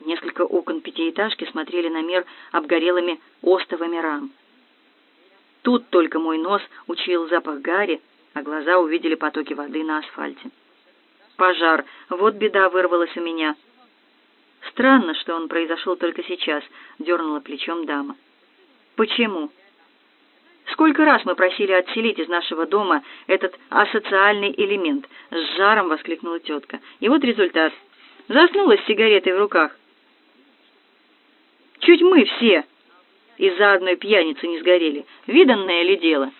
Несколько окон пятиэтажки смотрели на мир обгорелыми остовами рам. Тут только мой нос учуял запах гари, а глаза увидели потоки воды на асфальте. Пожар. Вот беда вырвалась у меня. Странно, что он произошел только сейчас, дернула плечом дама. Почему? Сколько раз мы просили отселить из нашего дома этот асоциальный элемент, с жаром воскликнула тетка. И вот результат. Заснула с сигаретой в руках. Чуть мы все из-за одной пьяницы не сгорели. Виданное ли дело?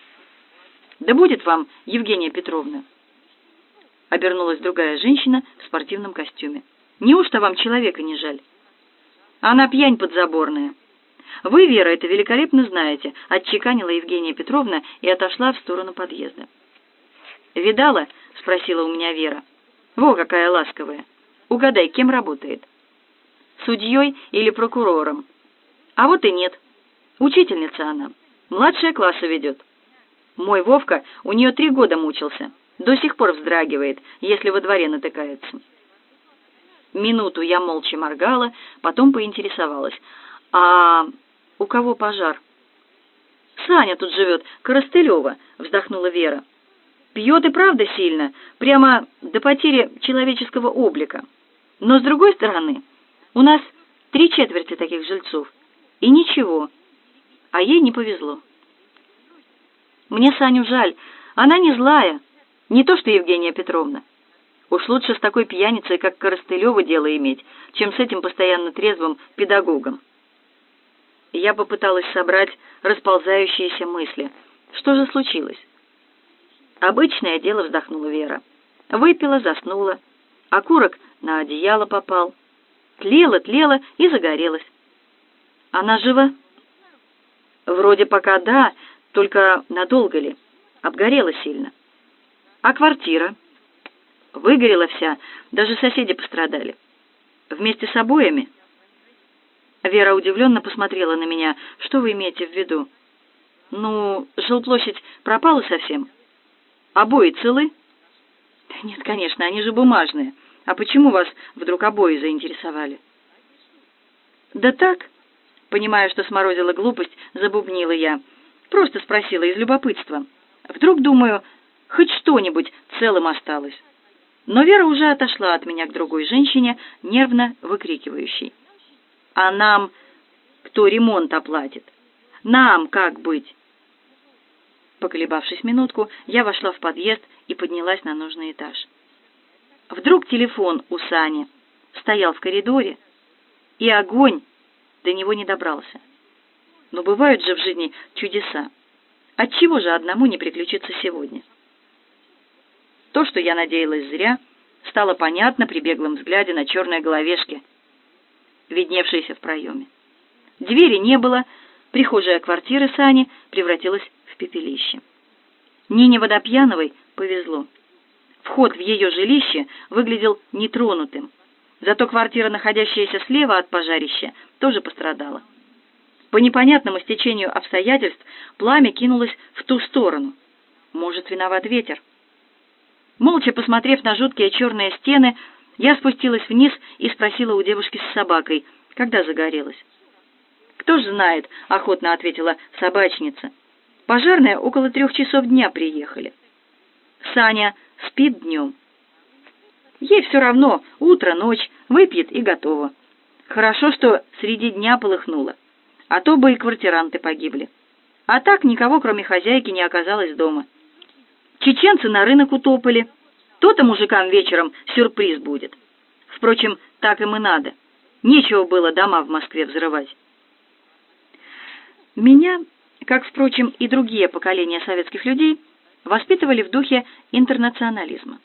Да будет вам, Евгения Петровна. Обернулась другая женщина в спортивном костюме. Неужто вам человека не жаль? Она пьянь подзаборная. Вы, Вера, это великолепно знаете, отчеканила Евгения Петровна и отошла в сторону подъезда. Видала? спросила у меня Вера. Во какая ласковая. Угадай, кем работает? Судьей или прокурором? А вот и нет. Учительница она. Младшие классы ведет. Мой Вовка у нее три года мучился. До сих пор вздрагивает, если во дворе натыкается. Минуту я молча моргала, потом поинтересовалась. «А у кого пожар?» Саня тут живет, Коростылева», — вздохнула Вера. «Пьет и правда сильно, прямо до потери человеческого облика. Но, с другой стороны, у нас три четверти таких жильцов. И ничего. А ей не повезло». «Мне Саню жаль. Она не злая. Не то что Евгения Петровна. Уж лучше с такой пьяницей, как Коростылева, дело иметь, чем с этим постоянно трезвым педагогом. Я попыталась собрать расползающиеся мысли. Что же случилось? Обычное дело, вздохнула Вера. Выпила, заснула. Окурок на одеяло попал. Тлела, тлела и загорелась. Она жива? Вроде пока да, только надолго ли? Обгорела сильно. А квартира? Выгорела вся, даже соседи пострадали. Вместе с обоями? Вера удивленно посмотрела на меня. Что вы имеете в виду? Ну, жилплощадь пропала совсем. Обои целы? Нет, конечно, они же бумажные. А почему вас вдруг обои заинтересовали? Да так, понимая, что сморозила глупость, забубнила я. Просто спросила из любопытства. Вдруг, думаю, хоть что-нибудь целым осталось. Но Вера уже отошла от меня к другой женщине, нервно выкрикивающей. «А нам кто ремонт оплатит? Нам как быть?» Поколебавшись минутку, я вошла в подъезд и поднялась на нужный этаж. Вдруг телефон у Сани стоял в коридоре, и огонь до него не добрался. Но бывают же в жизни чудеса. Отчего же одному не приключиться сегодня? То, что я надеялась зря, стало понятно при беглом взгляде на черные головешки, видневшиеся в проеме. Двери не было, прихожая квартиры Сани превратилась в пепелище. Нине Водопьяновой повезло. Вход в ее жилище выглядел нетронутым, зато квартира, находящаяся слева от пожарища, тоже пострадала. По непонятному стечению обстоятельств пламя кинулось в ту сторону. Может, виноват ветер. Молча посмотрев на жуткие черные стены, я спустилась вниз и спросила у девушки с собакой, когда загорелась. «Кто ж знает», — охотно ответила собачница. «Пожарные около трех часов дня приехали». «Саня спит днем». «Ей все равно, утро, ночь, выпьет и готово. Хорошо, что среди дня полыхнуло, а то бы и квартиранты погибли. А так никого, кроме хозяйки, не оказалось дома». Чеченцы на рынок утопали. То-то мужикам вечером сюрприз будет. Впрочем, так им и надо. Нечего было дома в Москве взрывать. Меня, как, впрочем, и другие поколения советских людей, воспитывали в духе интернационализма.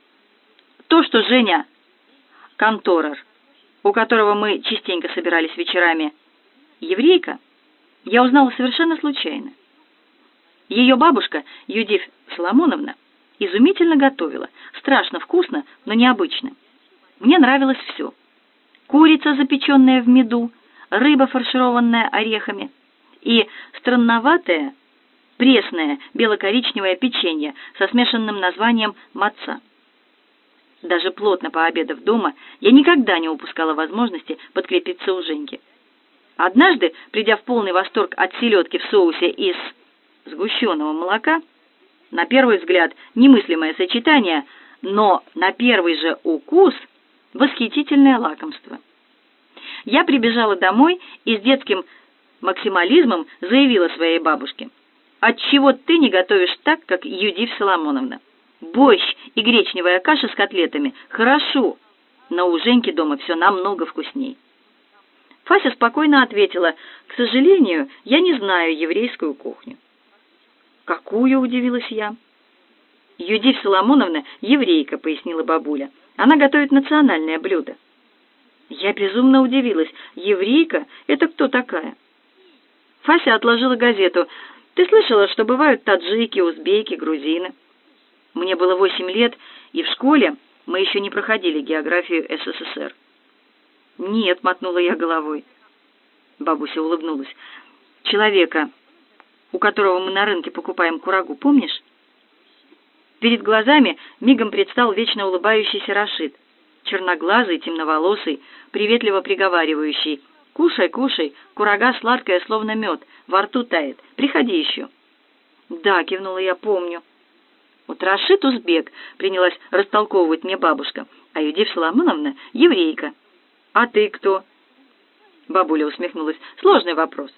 То, что Женя, конторер, у которого мы частенько собирались вечерами, еврейка, я узнала совершенно случайно. Ее бабушка, Юдив Соломоновна, изумительно готовила. Страшно вкусно, но необычно. Мне нравилось все. Курица, запеченная в меду, рыба, фаршированная орехами, и странноватое, пресное бело-коричневое печенье со смешанным названием маца. Даже плотно пообедав дома, я никогда не упускала возможности подкрепиться у Женьки. Однажды, придя в полный восторг от селедки в соусе из сгущенного молока, на первый взгляд немыслимое сочетание, но на первый же укус восхитительное лакомство. Я прибежала домой и с детским максимализмом заявила своей бабушке: "Отчего ты не готовишь так, как Юдив Соломоновна? Борщ и гречневая каша с котлетами хорошо, но у Женьки дома все намного вкусней". Фася спокойно ответила: "К сожалению, я не знаю еврейскую кухню". «Какую?» — удивилась я. «Юдив Соломоновна — еврейка», — пояснила бабуля. «Она готовит национальное блюдо». Я безумно удивилась. «Еврейка? Это кто такая?» Фася отложила газету. «Ты слышала, что бывают таджики, узбеки, грузины?» Мне было восемь лет, и в школе мы еще не проходили географию СССР. «Нет», — мотнула я головой. Бабуся улыбнулась. «Человека, у которого мы на рынке покупаем курагу, помнишь? Перед глазами мигом предстал вечно улыбающийся Рашид, черноглазый, темноволосый, приветливо приговаривающий: "Кушай, кушай, курага сладкая, словно мед, во рту тает. Приходи еще». «Да», — кивнула я, — «помню». Вот Рашид Узбек принялась растолковывать мне бабушка, а Юдив Соломоновна — еврейка. «А ты кто?» Бабуля усмехнулась. «Сложный вопрос.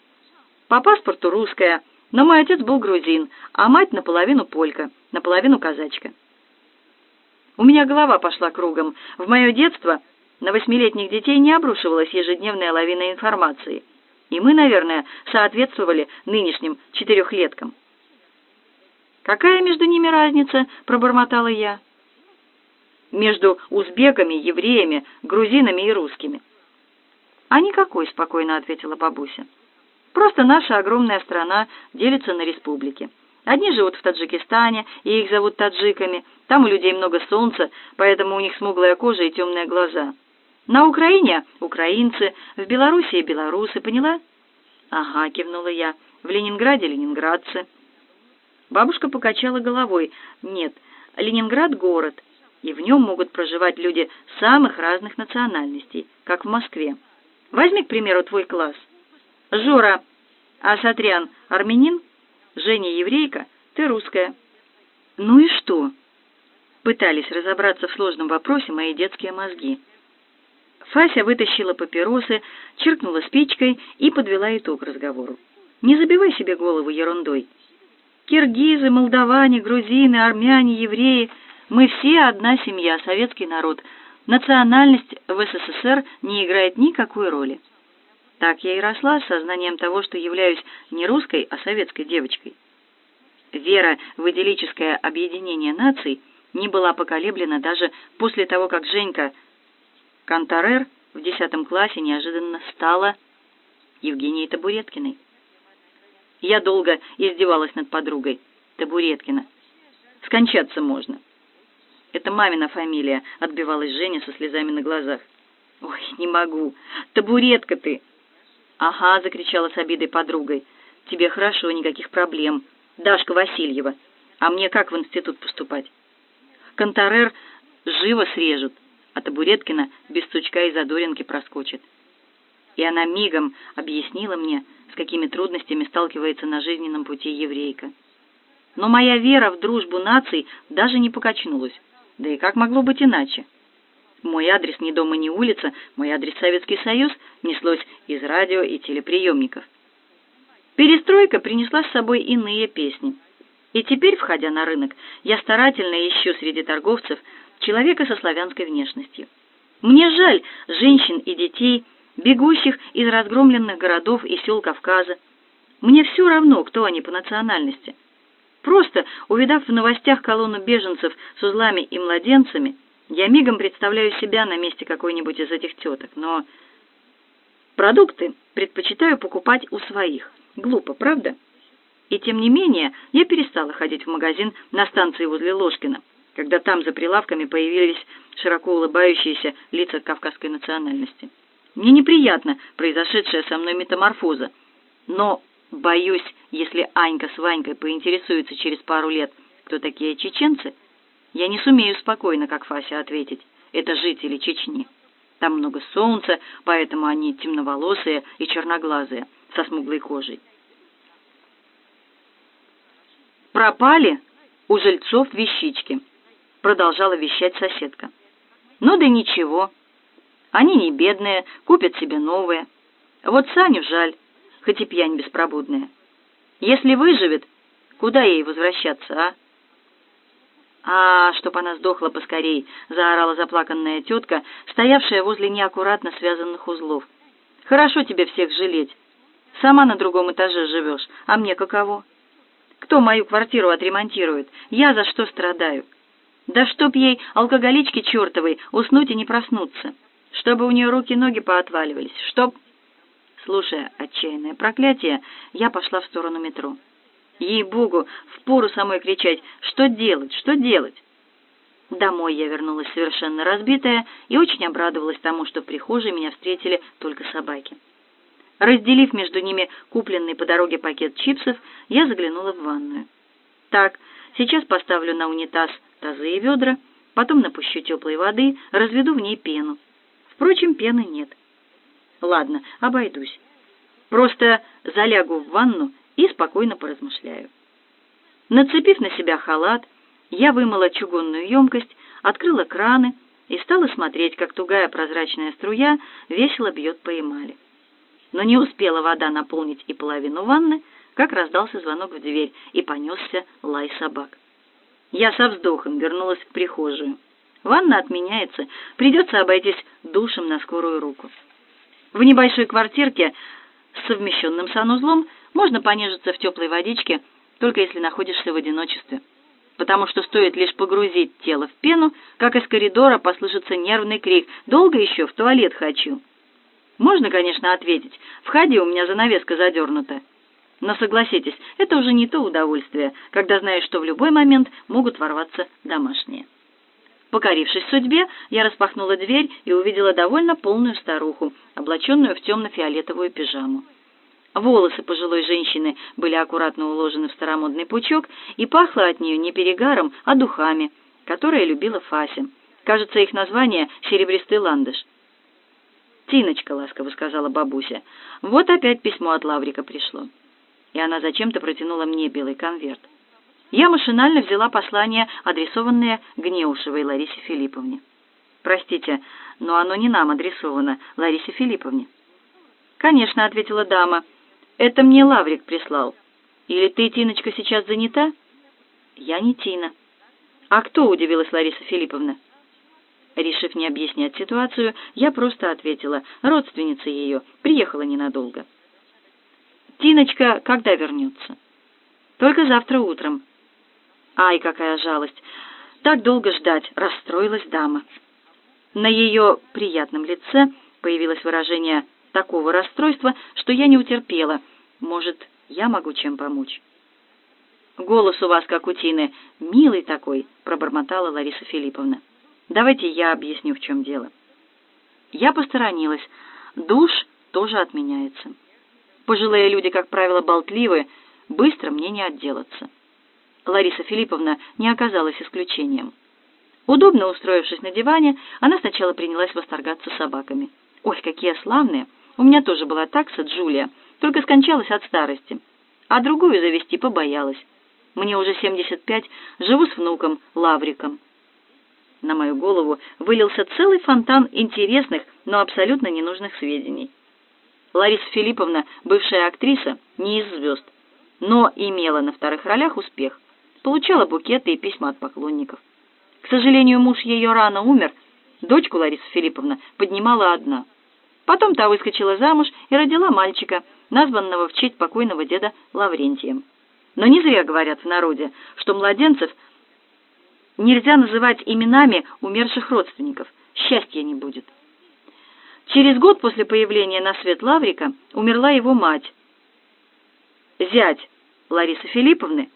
По паспорту русская, но мой отец был грузин, а мать наполовину полька, наполовину казачка». У меня голова пошла кругом. В мое детство на восьмилетних детей не обрушивалась ежедневная лавина информации. И мы, наверное, соответствовали нынешним четырехлеткам. «Какая между ними разница?» — пробормотала я. «Между узбеками, евреями, грузинами и русскими». «А никакой», — спокойно ответила бабуся. «Просто наша огромная страна делится на республики. Одни живут в Таджикистане, и их зовут таджиками. Там у людей много солнца, поэтому у них смуглая кожа и темные глаза. На Украине — украинцы, в Белоруссии — белорусы, поняла?» «Ага», — кивнула я. «В Ленинграде — ленинградцы». Бабушка покачала головой. «Нет, Ленинград — город, и в нем могут проживать люди самых разных национальностей, как в Москве. Возьми, к примеру, твой класс. Жора Асатрян — армянин?» Женя еврейка, ты русская». «Ну и что?» Пытались разобраться в сложном вопросе мои детские мозги. Фася вытащила папиросы, чиркнула спичкой и подвела итог разговору. «Не забивай себе голову ерундой. Киргизы, молдаване, грузины, армяне, евреи — мы все одна семья, советский народ. Национальность в СССР не играет никакой роли». Так я и росла с сознанием того, что являюсь не русской, а советской девочкой. Вера в идиллическое объединение наций не была поколеблена даже после того, как Женька Кантарер в десятом классе неожиданно стала Евгенией Табуреткиной. Я долго издевалась над подругой. Табуреткина. Скончаться можно. Это мамина фамилия, отбивалась Женя со слезами на глазах. Ой, не могу. Табуретка ты. «Ага», — закричала с обидой подругой. «Тебе хорошо, никаких проблем. Дашка Васильева. А мне как в институт поступать?» «Конторер живо срежут, а Табуреткина без стучка и задоринки проскочит». И она мигом объяснила мне, с какими трудностями сталкивается на жизненном пути еврейка. Но моя вера в дружбу наций даже не покачнулась. Да и как могло быть иначе? Мой адрес ни дома, ни улица, мой адрес Советский Союз неслось из радио и телеприемников. Перестройка принесла с собой иные песни. И теперь, входя на рынок, я старательно ищу среди торговцев человека со славянской внешностью. Мне жаль женщин и детей, бегущих из разгромленных городов и сел Кавказа. Мне все равно, кто они по национальности. Просто, увидав в новостях колонну беженцев с узлами и младенцами, я мигом представляю себя на месте какой-нибудь из этих теток, но продукты предпочитаю покупать у своих. Глупо, правда? И тем не менее, я перестала ходить в магазин на станции возле Ложкина, когда там за прилавками появились широко улыбающиеся лица кавказской национальности. Мне неприятно произошедшая со мной метаморфоза, но боюсь, если Анька с Ванькой поинтересуются через пару лет, кто такие чеченцы, я не сумею спокойно, как Фася, ответить. Это жители Чечни. Там много солнца, поэтому они темноволосые и черноглазые, со смуглой кожей. «Пропали у жильцов вещички», — продолжала вещать соседка. «Ну да ничего. Они не бедные, купят себе новые. Вот Саню жаль, хоть и пьянь беспробудная. Если выживет, куда ей возвращаться, а?» «А, чтоб она сдохла поскорей!» — заорала заплаканная тетка, стоявшая возле неаккуратно связанных узлов. «Хорошо тебе всех жалеть. Сама на другом этаже живешь, а мне каково? Кто мою квартиру отремонтирует? Я за что страдаю? Да чтоб ей, алкоголичке чертовой, уснуть и не проснуться. Чтобы у нее руки-ноги поотваливались. Чтоб...» Слушая отчаянное проклятие, я пошла в сторону метро. Ей-богу, впору самой кричать «Что делать? Что делать?» Домой я вернулась совершенно разбитая и очень обрадовалась тому, что в прихожей меня встретили только собаки. Разделив между ними купленный по дороге пакет чипсов, я заглянула в ванную. Так, сейчас поставлю на унитаз тазы и ведра, потом напущу теплой воды, разведу в ней пену. Впрочем, пены нет. Ладно, обойдусь. Просто залягу в ванну и спокойно поразмышляю. Нацепив на себя халат, я вымыла чугунную емкость, открыла краны и стала смотреть, как тугая прозрачная струя весело бьет по эмали. Но не успела вода наполнить и половину ванны, как раздался звонок в дверь и понесся лай собак. Я со вздохом вернулась в прихожую. Ванна отменяется, придется обойтись душем на скорую руку. В небольшой квартирке с совмещенным санузлом можно понежиться в теплой водичке, только если находишься в одиночестве потому что стоит лишь погрузить тело в пену, как из коридора послышится нервный крик «Долго еще? В туалет хочу!». Можно, конечно, ответить «Входи, у меня занавеска задернута». Но согласитесь, это уже не то удовольствие, когда знаешь, что в любой момент могут ворваться домашние. Покорившись судьбе, я распахнула дверь и увидела довольно полную старуху, облаченную в темно-фиолетовую пижаму. Волосы пожилой женщины были аккуратно уложены в старомодный пучок, и пахло от нее не перегаром, а духами, которые любила Фася. Кажется, их название — серебристый ландыш. «Тиночка», — ласково сказала бабуся, — «вот опять письмо от Лаврика пришло». И она зачем-то протянула мне белый конверт. Я машинально взяла послание, адресованное Гнеушевой Ларисе Филипповне. «Простите, но оно не нам адресовано, Ларисе Филипповне». «Конечно», — ответила дама, — это мне Лаврик прислал. Или ты, Тиночка, сейчас занята? Я не Тина. А кто, удивилась Лариса Филипповна? Решив не объяснять ситуацию, я просто ответила. Родственница ее, приехала ненадолго. Тиночка когда вернется? Только завтра утром. Ай, какая жалость! Так долго ждать, расстроилась дама. На ее приятном лице появилось выражение такого расстройства, что я не утерпела — может, я могу чем помочь?» «Голос у вас, как у Тины, милый такой», — пробормотала Лариса Филипповна. «Давайте я объясню, в чем дело». Я посторонилась. Душ тоже отменяется. Пожилые люди, как правило, болтливы, быстро мне не отделаться. Лариса Филипповна не оказалась исключением. Удобно устроившись на диване, она сначала принялась восторгаться собаками. «Ой, какие славные! У меня тоже была такса Джулия, только скончалась от старости, а другую завести побоялась. Мне уже 75, живу с внуком Лавриком. На мою голову вылился целый фонтан интересных, но абсолютно ненужных сведений. Лариса Филипповна, бывшая актриса, не из звезд, но имела на вторых ролях успех. Получала букеты и письма от поклонников. К сожалению, муж ее рано умер, дочку Лариса Филипповна поднимала одна. Потом та выскочила замуж и родила мальчика, названного в честь покойного деда Лаврентием. Но не зря говорят в народе, что младенцев нельзя называть именами умерших родственников, счастья не будет. Через год после появления на свет Лаврика умерла его мать. Зять Ларисы Филипповны,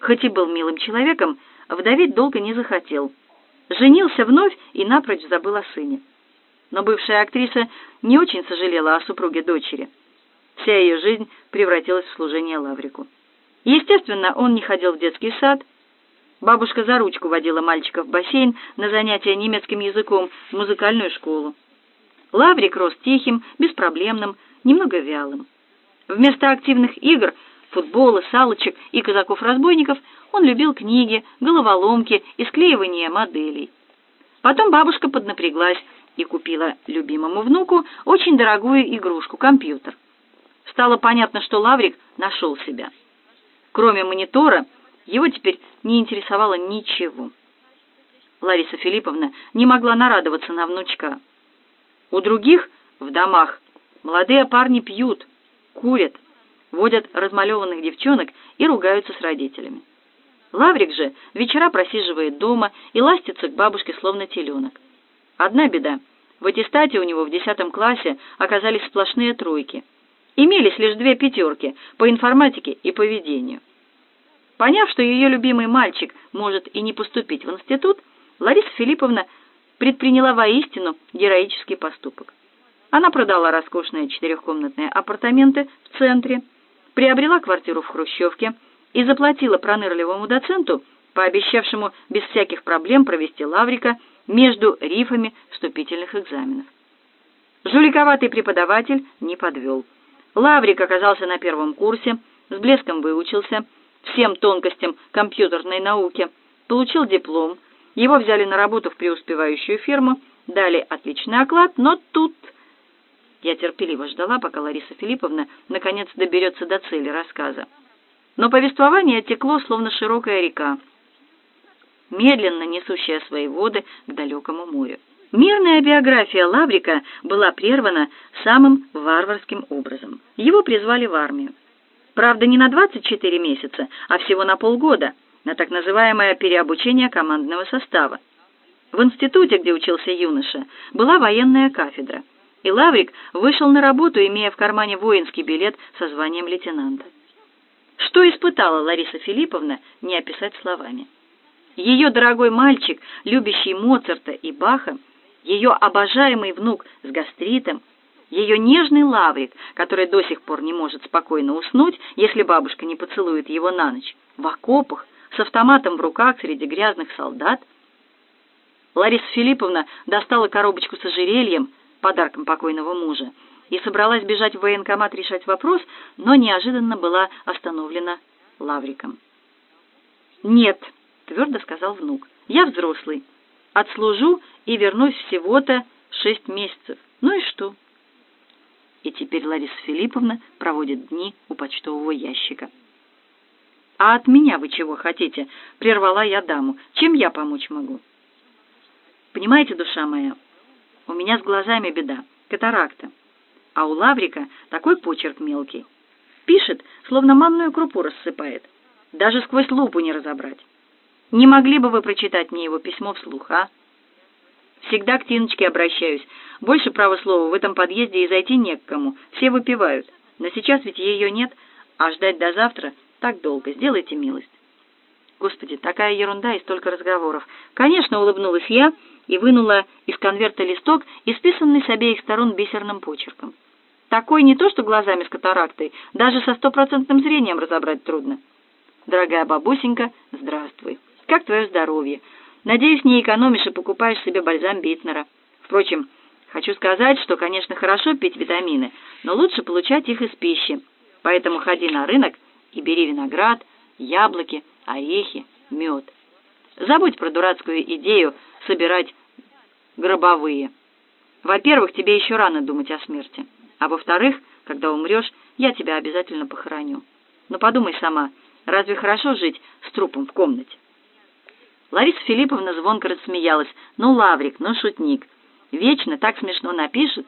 хоть и был милым человеком, вдовить долго не захотел. Женился вновь и напрочь забыл о сыне. Но бывшая актриса не очень сожалела о супруге дочери. Вся ее жизнь превратилась в служение Лаврику. Естественно, он не ходил в детский сад. Бабушка за ручку водила мальчика в бассейн на занятия немецким языком в музыкальную школу. Лаврик рос тихим, беспроблемным, немного вялым. Вместо активных игр, футбола, салочек и казаков-разбойников он любил книги, головоломки и склеивание моделей. Потом бабушка поднапряглась и купила любимому внуку очень дорогую игрушку — компьютер. Стало понятно, что Лаврик нашел себя. Кроме монитора, его теперь не интересовало ничего. Лариса Филипповна не могла нарадоваться на внучка. У других в домах молодые парни пьют, курят, водят размалеванных девчонок и ругаются с родителями. Лаврик же вечера просиживает дома и ластится к бабушке словно теленок. Одна беда. В аттестате у него в десятом классе оказались сплошные тройки. Имелись лишь две пятерки по информатике и поведению. Поняв, что ее любимый мальчик может и не поступить в институт, Лариса Филипповна предприняла воистину героический поступок. Она продала роскошные четырехкомнатные апартаменты в центре, приобрела квартиру в Хрущевке и заплатила пронырливому доценту, пообещавшему без всяких проблем провести Лаврика между рифами вступительных экзаменов. Жуликоватый преподаватель не подвел. Лаврик оказался на первом курсе, с блеском выучился, всем тонкостям компьютерной науки, получил диплом, его взяли на работу в преуспевающую фирму, дали отличный оклад, но тут... Я терпеливо ждала, пока Лариса Филипповна наконец доберется до цели рассказа. Но повествование текло, словно широкая река, медленно несущая свои воды к далекому морю. Мирная биография Лаврика была прервана самым варварским образом. Его призвали в армию. Правда, не на 24 месяца, а всего на полгода, на так называемое переобучение командного состава. В институте, где учился юноша, была военная кафедра, и Лаврик вышел на работу, имея в кармане воинский билет со званием лейтенанта. Что испытала Лариса Филипповна, не описать словами. Ее дорогой мальчик, любящий Моцарта и Баха, ее обожаемый внук с гастритом, ее нежный лаврик, который до сих пор не может спокойно уснуть, если бабушка не поцелует его на ночь, в окопах, с автоматом в руках среди грязных солдат. Лариса Филипповна достала коробочку с ожерельем, подарком покойного мужа, и собралась бежать в военкомат решать вопрос, но неожиданно была остановлена Лавриком. «Нет», — твердо сказал внук, — «я взрослый, Отслужу и вернусь всего-то шесть месяцев. Ну и что? И теперь Лариса Филипповна проводит дни у почтового ящика. «А от меня вы чего хотите?» — прервала я даму. «Чем я помочь могу?» «Понимаете, душа моя, у меня с глазами беда, катаракта, а у Лаврика такой почерк мелкий. Пишет, словно манную крупу рассыпает, даже сквозь лупу не разобрать. Не могли бы вы прочитать мне его письмо вслух, а? Всегда к Тиночке обращаюсь. Больше, право слова, в этом подъезде и зайти не к кому. Все выпивают. Но сейчас ведь ее нет, а ждать до завтра так долго. Сделайте милость. Господи, такая ерунда и столько разговоров. Конечно, улыбнулась я и вынула из конверта листок, исписанный с обеих сторон бисерным почерком. Такой не то, что глазами с катарактой, даже со стопроцентным зрением разобрать трудно. Дорогая бабусенька, здравствуй. Как твое здоровье? Надеюсь, не экономишь и покупаешь себе бальзам Битнера. Впрочем, хочу сказать, что, конечно, хорошо пить витамины, но лучше получать их из пищи. Поэтому ходи на рынок и бери виноград, яблоки, орехи, мед. Забудь про дурацкую идею собирать гробовые. Во-первых, тебе еще рано думать о смерти. А во-вторых, когда умрешь, я тебя обязательно похороню. Но подумай сама, разве хорошо жить с трупом в комнате? Лариса Филипповна звонко рассмеялась. «Ну, Лаврик, ну, шутник. Вечно так смешно напишет».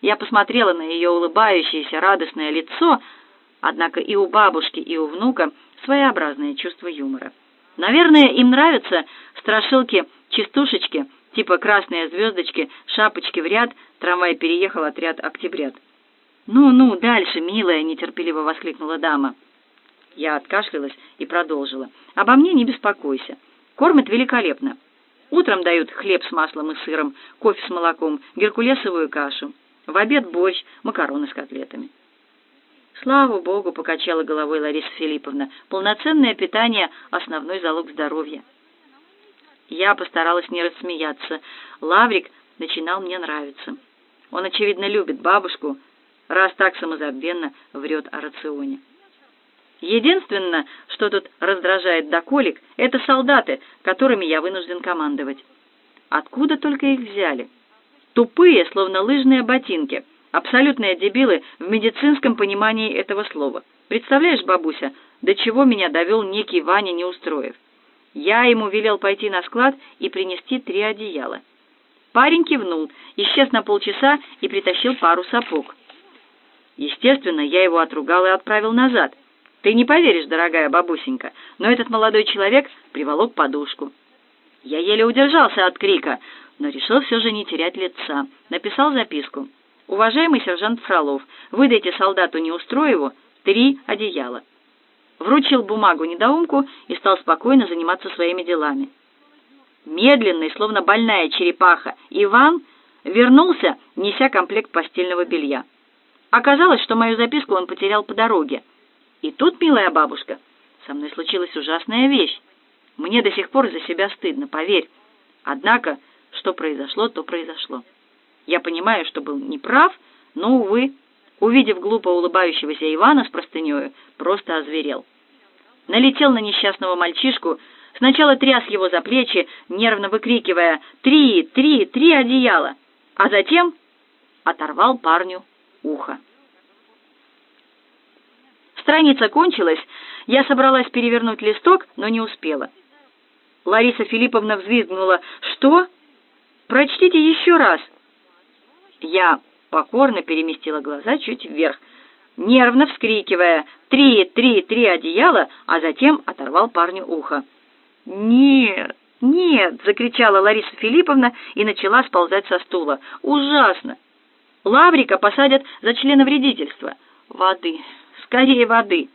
Я посмотрела на ее улыбающееся радостное лицо, однако и у бабушки, и у внука своеобразное чувство юмора. Наверное, им нравятся страшилки-частушечки, типа «Красные звездочки», «Шапочки в ряд», трамвай переехал, отряд «Октябрят». «Ну-ну, дальше, милая!» — нетерпеливо воскликнула дама. Я откашлялась и продолжила. «Обо мне не беспокойся. Кормят великолепно. Утром дают хлеб с маслом и сыром, кофе с молоком, геркулесовую кашу. В обед борщ, макароны с котлетами. Слава богу, покачала головой Лариса Филипповна. Полноценное питание основной залог здоровья. Я постаралась не рассмеяться. Лаврик начинал мне нравиться. Он очевидно любит бабушку, раз так самозабвенно врет о рационе. Единственное, что тут раздражает до колик, это солдаты, которыми я вынужден командовать. Откуда только их взяли? Тупые, словно лыжные ботинки, абсолютные дебилы в медицинском понимании этого слова. Представляешь, бабуся, до чего меня довел некий Ваня Неустроев? Я ему велел пойти на склад и принести три одеяла. Парень кивнул, исчез на полчаса и притащил пару сапог. Естественно, я его отругал и отправил назад — ты не поверишь, дорогая бабусенька, но этот молодой человек приволок подушку. Я еле удержался от крика, но решил все же не терять лица. Написал записку. «Уважаемый сержант Фролов, выдайте солдату Неустроеву три одеяла». Вручил бумагу недоумку и стал спокойно заниматься своими делами. Медленный, словно больная черепаха, Иван вернулся, неся комплект постельного белья. Оказалось, что мою записку он потерял по дороге. И тут, милая бабушка, со мной случилась ужасная вещь. Мне до сих пор за себя стыдно, поверь. Однако, что произошло, то произошло. Я понимаю, что был неправ, но, увы, увидев глупо улыбающегося Ивана с простынёю, просто озверел. налетел на несчастного мальчишку, сначала тряс его за плечи, нервно выкрикивая «Три, три, три одеяла!», а затем оторвал парню ухо. Страница кончилась, я собралась перевернуть листок, но не успела. Лариса Филипповна взвизгнула. «Что? Прочтите еще раз!» Я покорно переместила глаза чуть вверх, нервно вскрикивая «Три, три, три одеяла!», а затем оторвал парню ухо. «Нет, нет!» — закричала Лариса Филипповна и начала сползать со стула. «Ужасно! Лаврика посадят за членовредительство. Воды! Скорее воды!»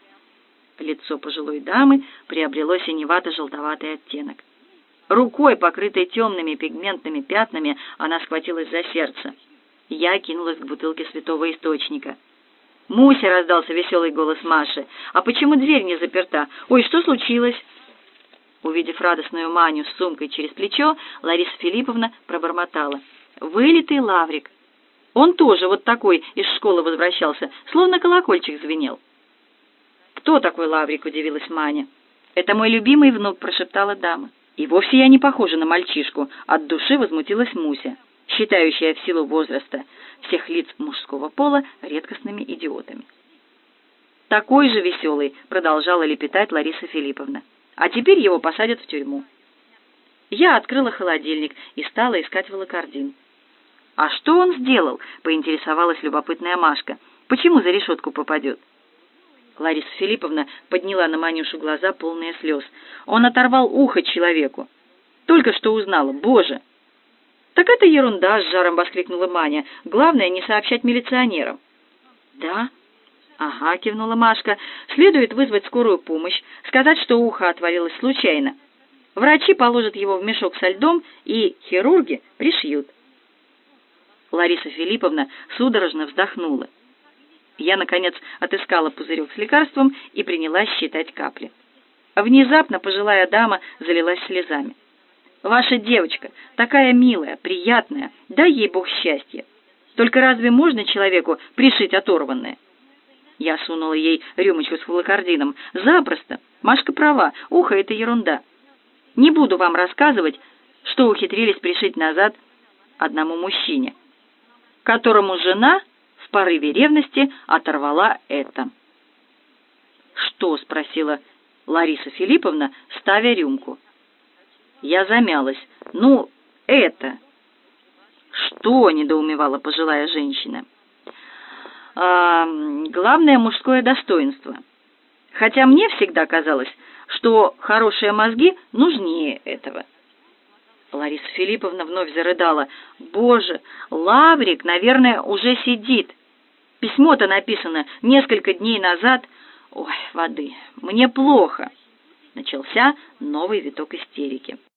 Лицо пожилой дамы приобрело синевато-желтоватый оттенок. Рукой, покрытой темными пигментными пятнами, она схватилась за сердце. Я кинулась к бутылке святого источника. «Муся!» — раздался веселый голос Маши. «А почему дверь не заперта? Ой, что случилось?» Увидев радостную Маню с сумкой через плечо, Лариса Филипповна пробормотала. «Вылитый лаврик!» Он тоже вот такой из школы возвращался, словно колокольчик звенел. «Кто такой Лаврик?» — удивилась Маня. «Это мой любимый внук», — прошептала дама. «И вовсе я не похожа на мальчишку», — от души возмутилась Муся, считающая в силу возраста всех лиц мужского пола редкостными идиотами. «Такой же веселый», — продолжала лепетать Лариса Филипповна. «А теперь его посадят в тюрьму». Я открыла холодильник и стала искать волокордин. «А что он сделал?» — поинтересовалась любопытная Машка. «Почему за решетку попадет?» Лариса Филипповна подняла на Манюшу глаза, полные слез. «Он оторвал ухо человеку. Только что узнала. Боже!» «Так это ерунда!» — с жаром воскликнула Маня. «Главное, не сообщать милиционерам». «Да?» «Ага», — кивнула Машка. «Следует вызвать скорую помощь, сказать, что ухо отвалилось случайно. Врачи положат его в мешок со льдом, и хирурги пришьют». Лариса Филипповна судорожно вздохнула. Я, наконец, отыскала пузырек с лекарством и принялась считать капли. Внезапно пожилая дама залилась слезами. «Ваша девочка такая милая, приятная, дай ей Бог счастья. Только разве можно человеку пришить оторванное?» Я сунула ей рюмочку с флокардином. «Запросто. Машка права, ухо — это ерунда. Не буду вам рассказывать, что ухитрились пришить назад одному мужчине, которому жена порыве ревности оторвала это. «Что?» — спросила Лариса Филипповна, ставя рюмку. Я замялась. «Ну, это...» «Что?» — недоумевала пожилая женщина. А, «Главное — мужское достоинство. Хотя мне всегда казалось, что хорошие мозги нужнее этого». Лариса Филипповна вновь зарыдала. «Боже, Лаврик, наверное, уже сидит. Письмо-то написано несколько дней назад. Ой, воды, мне плохо. Начался новый виток истерики.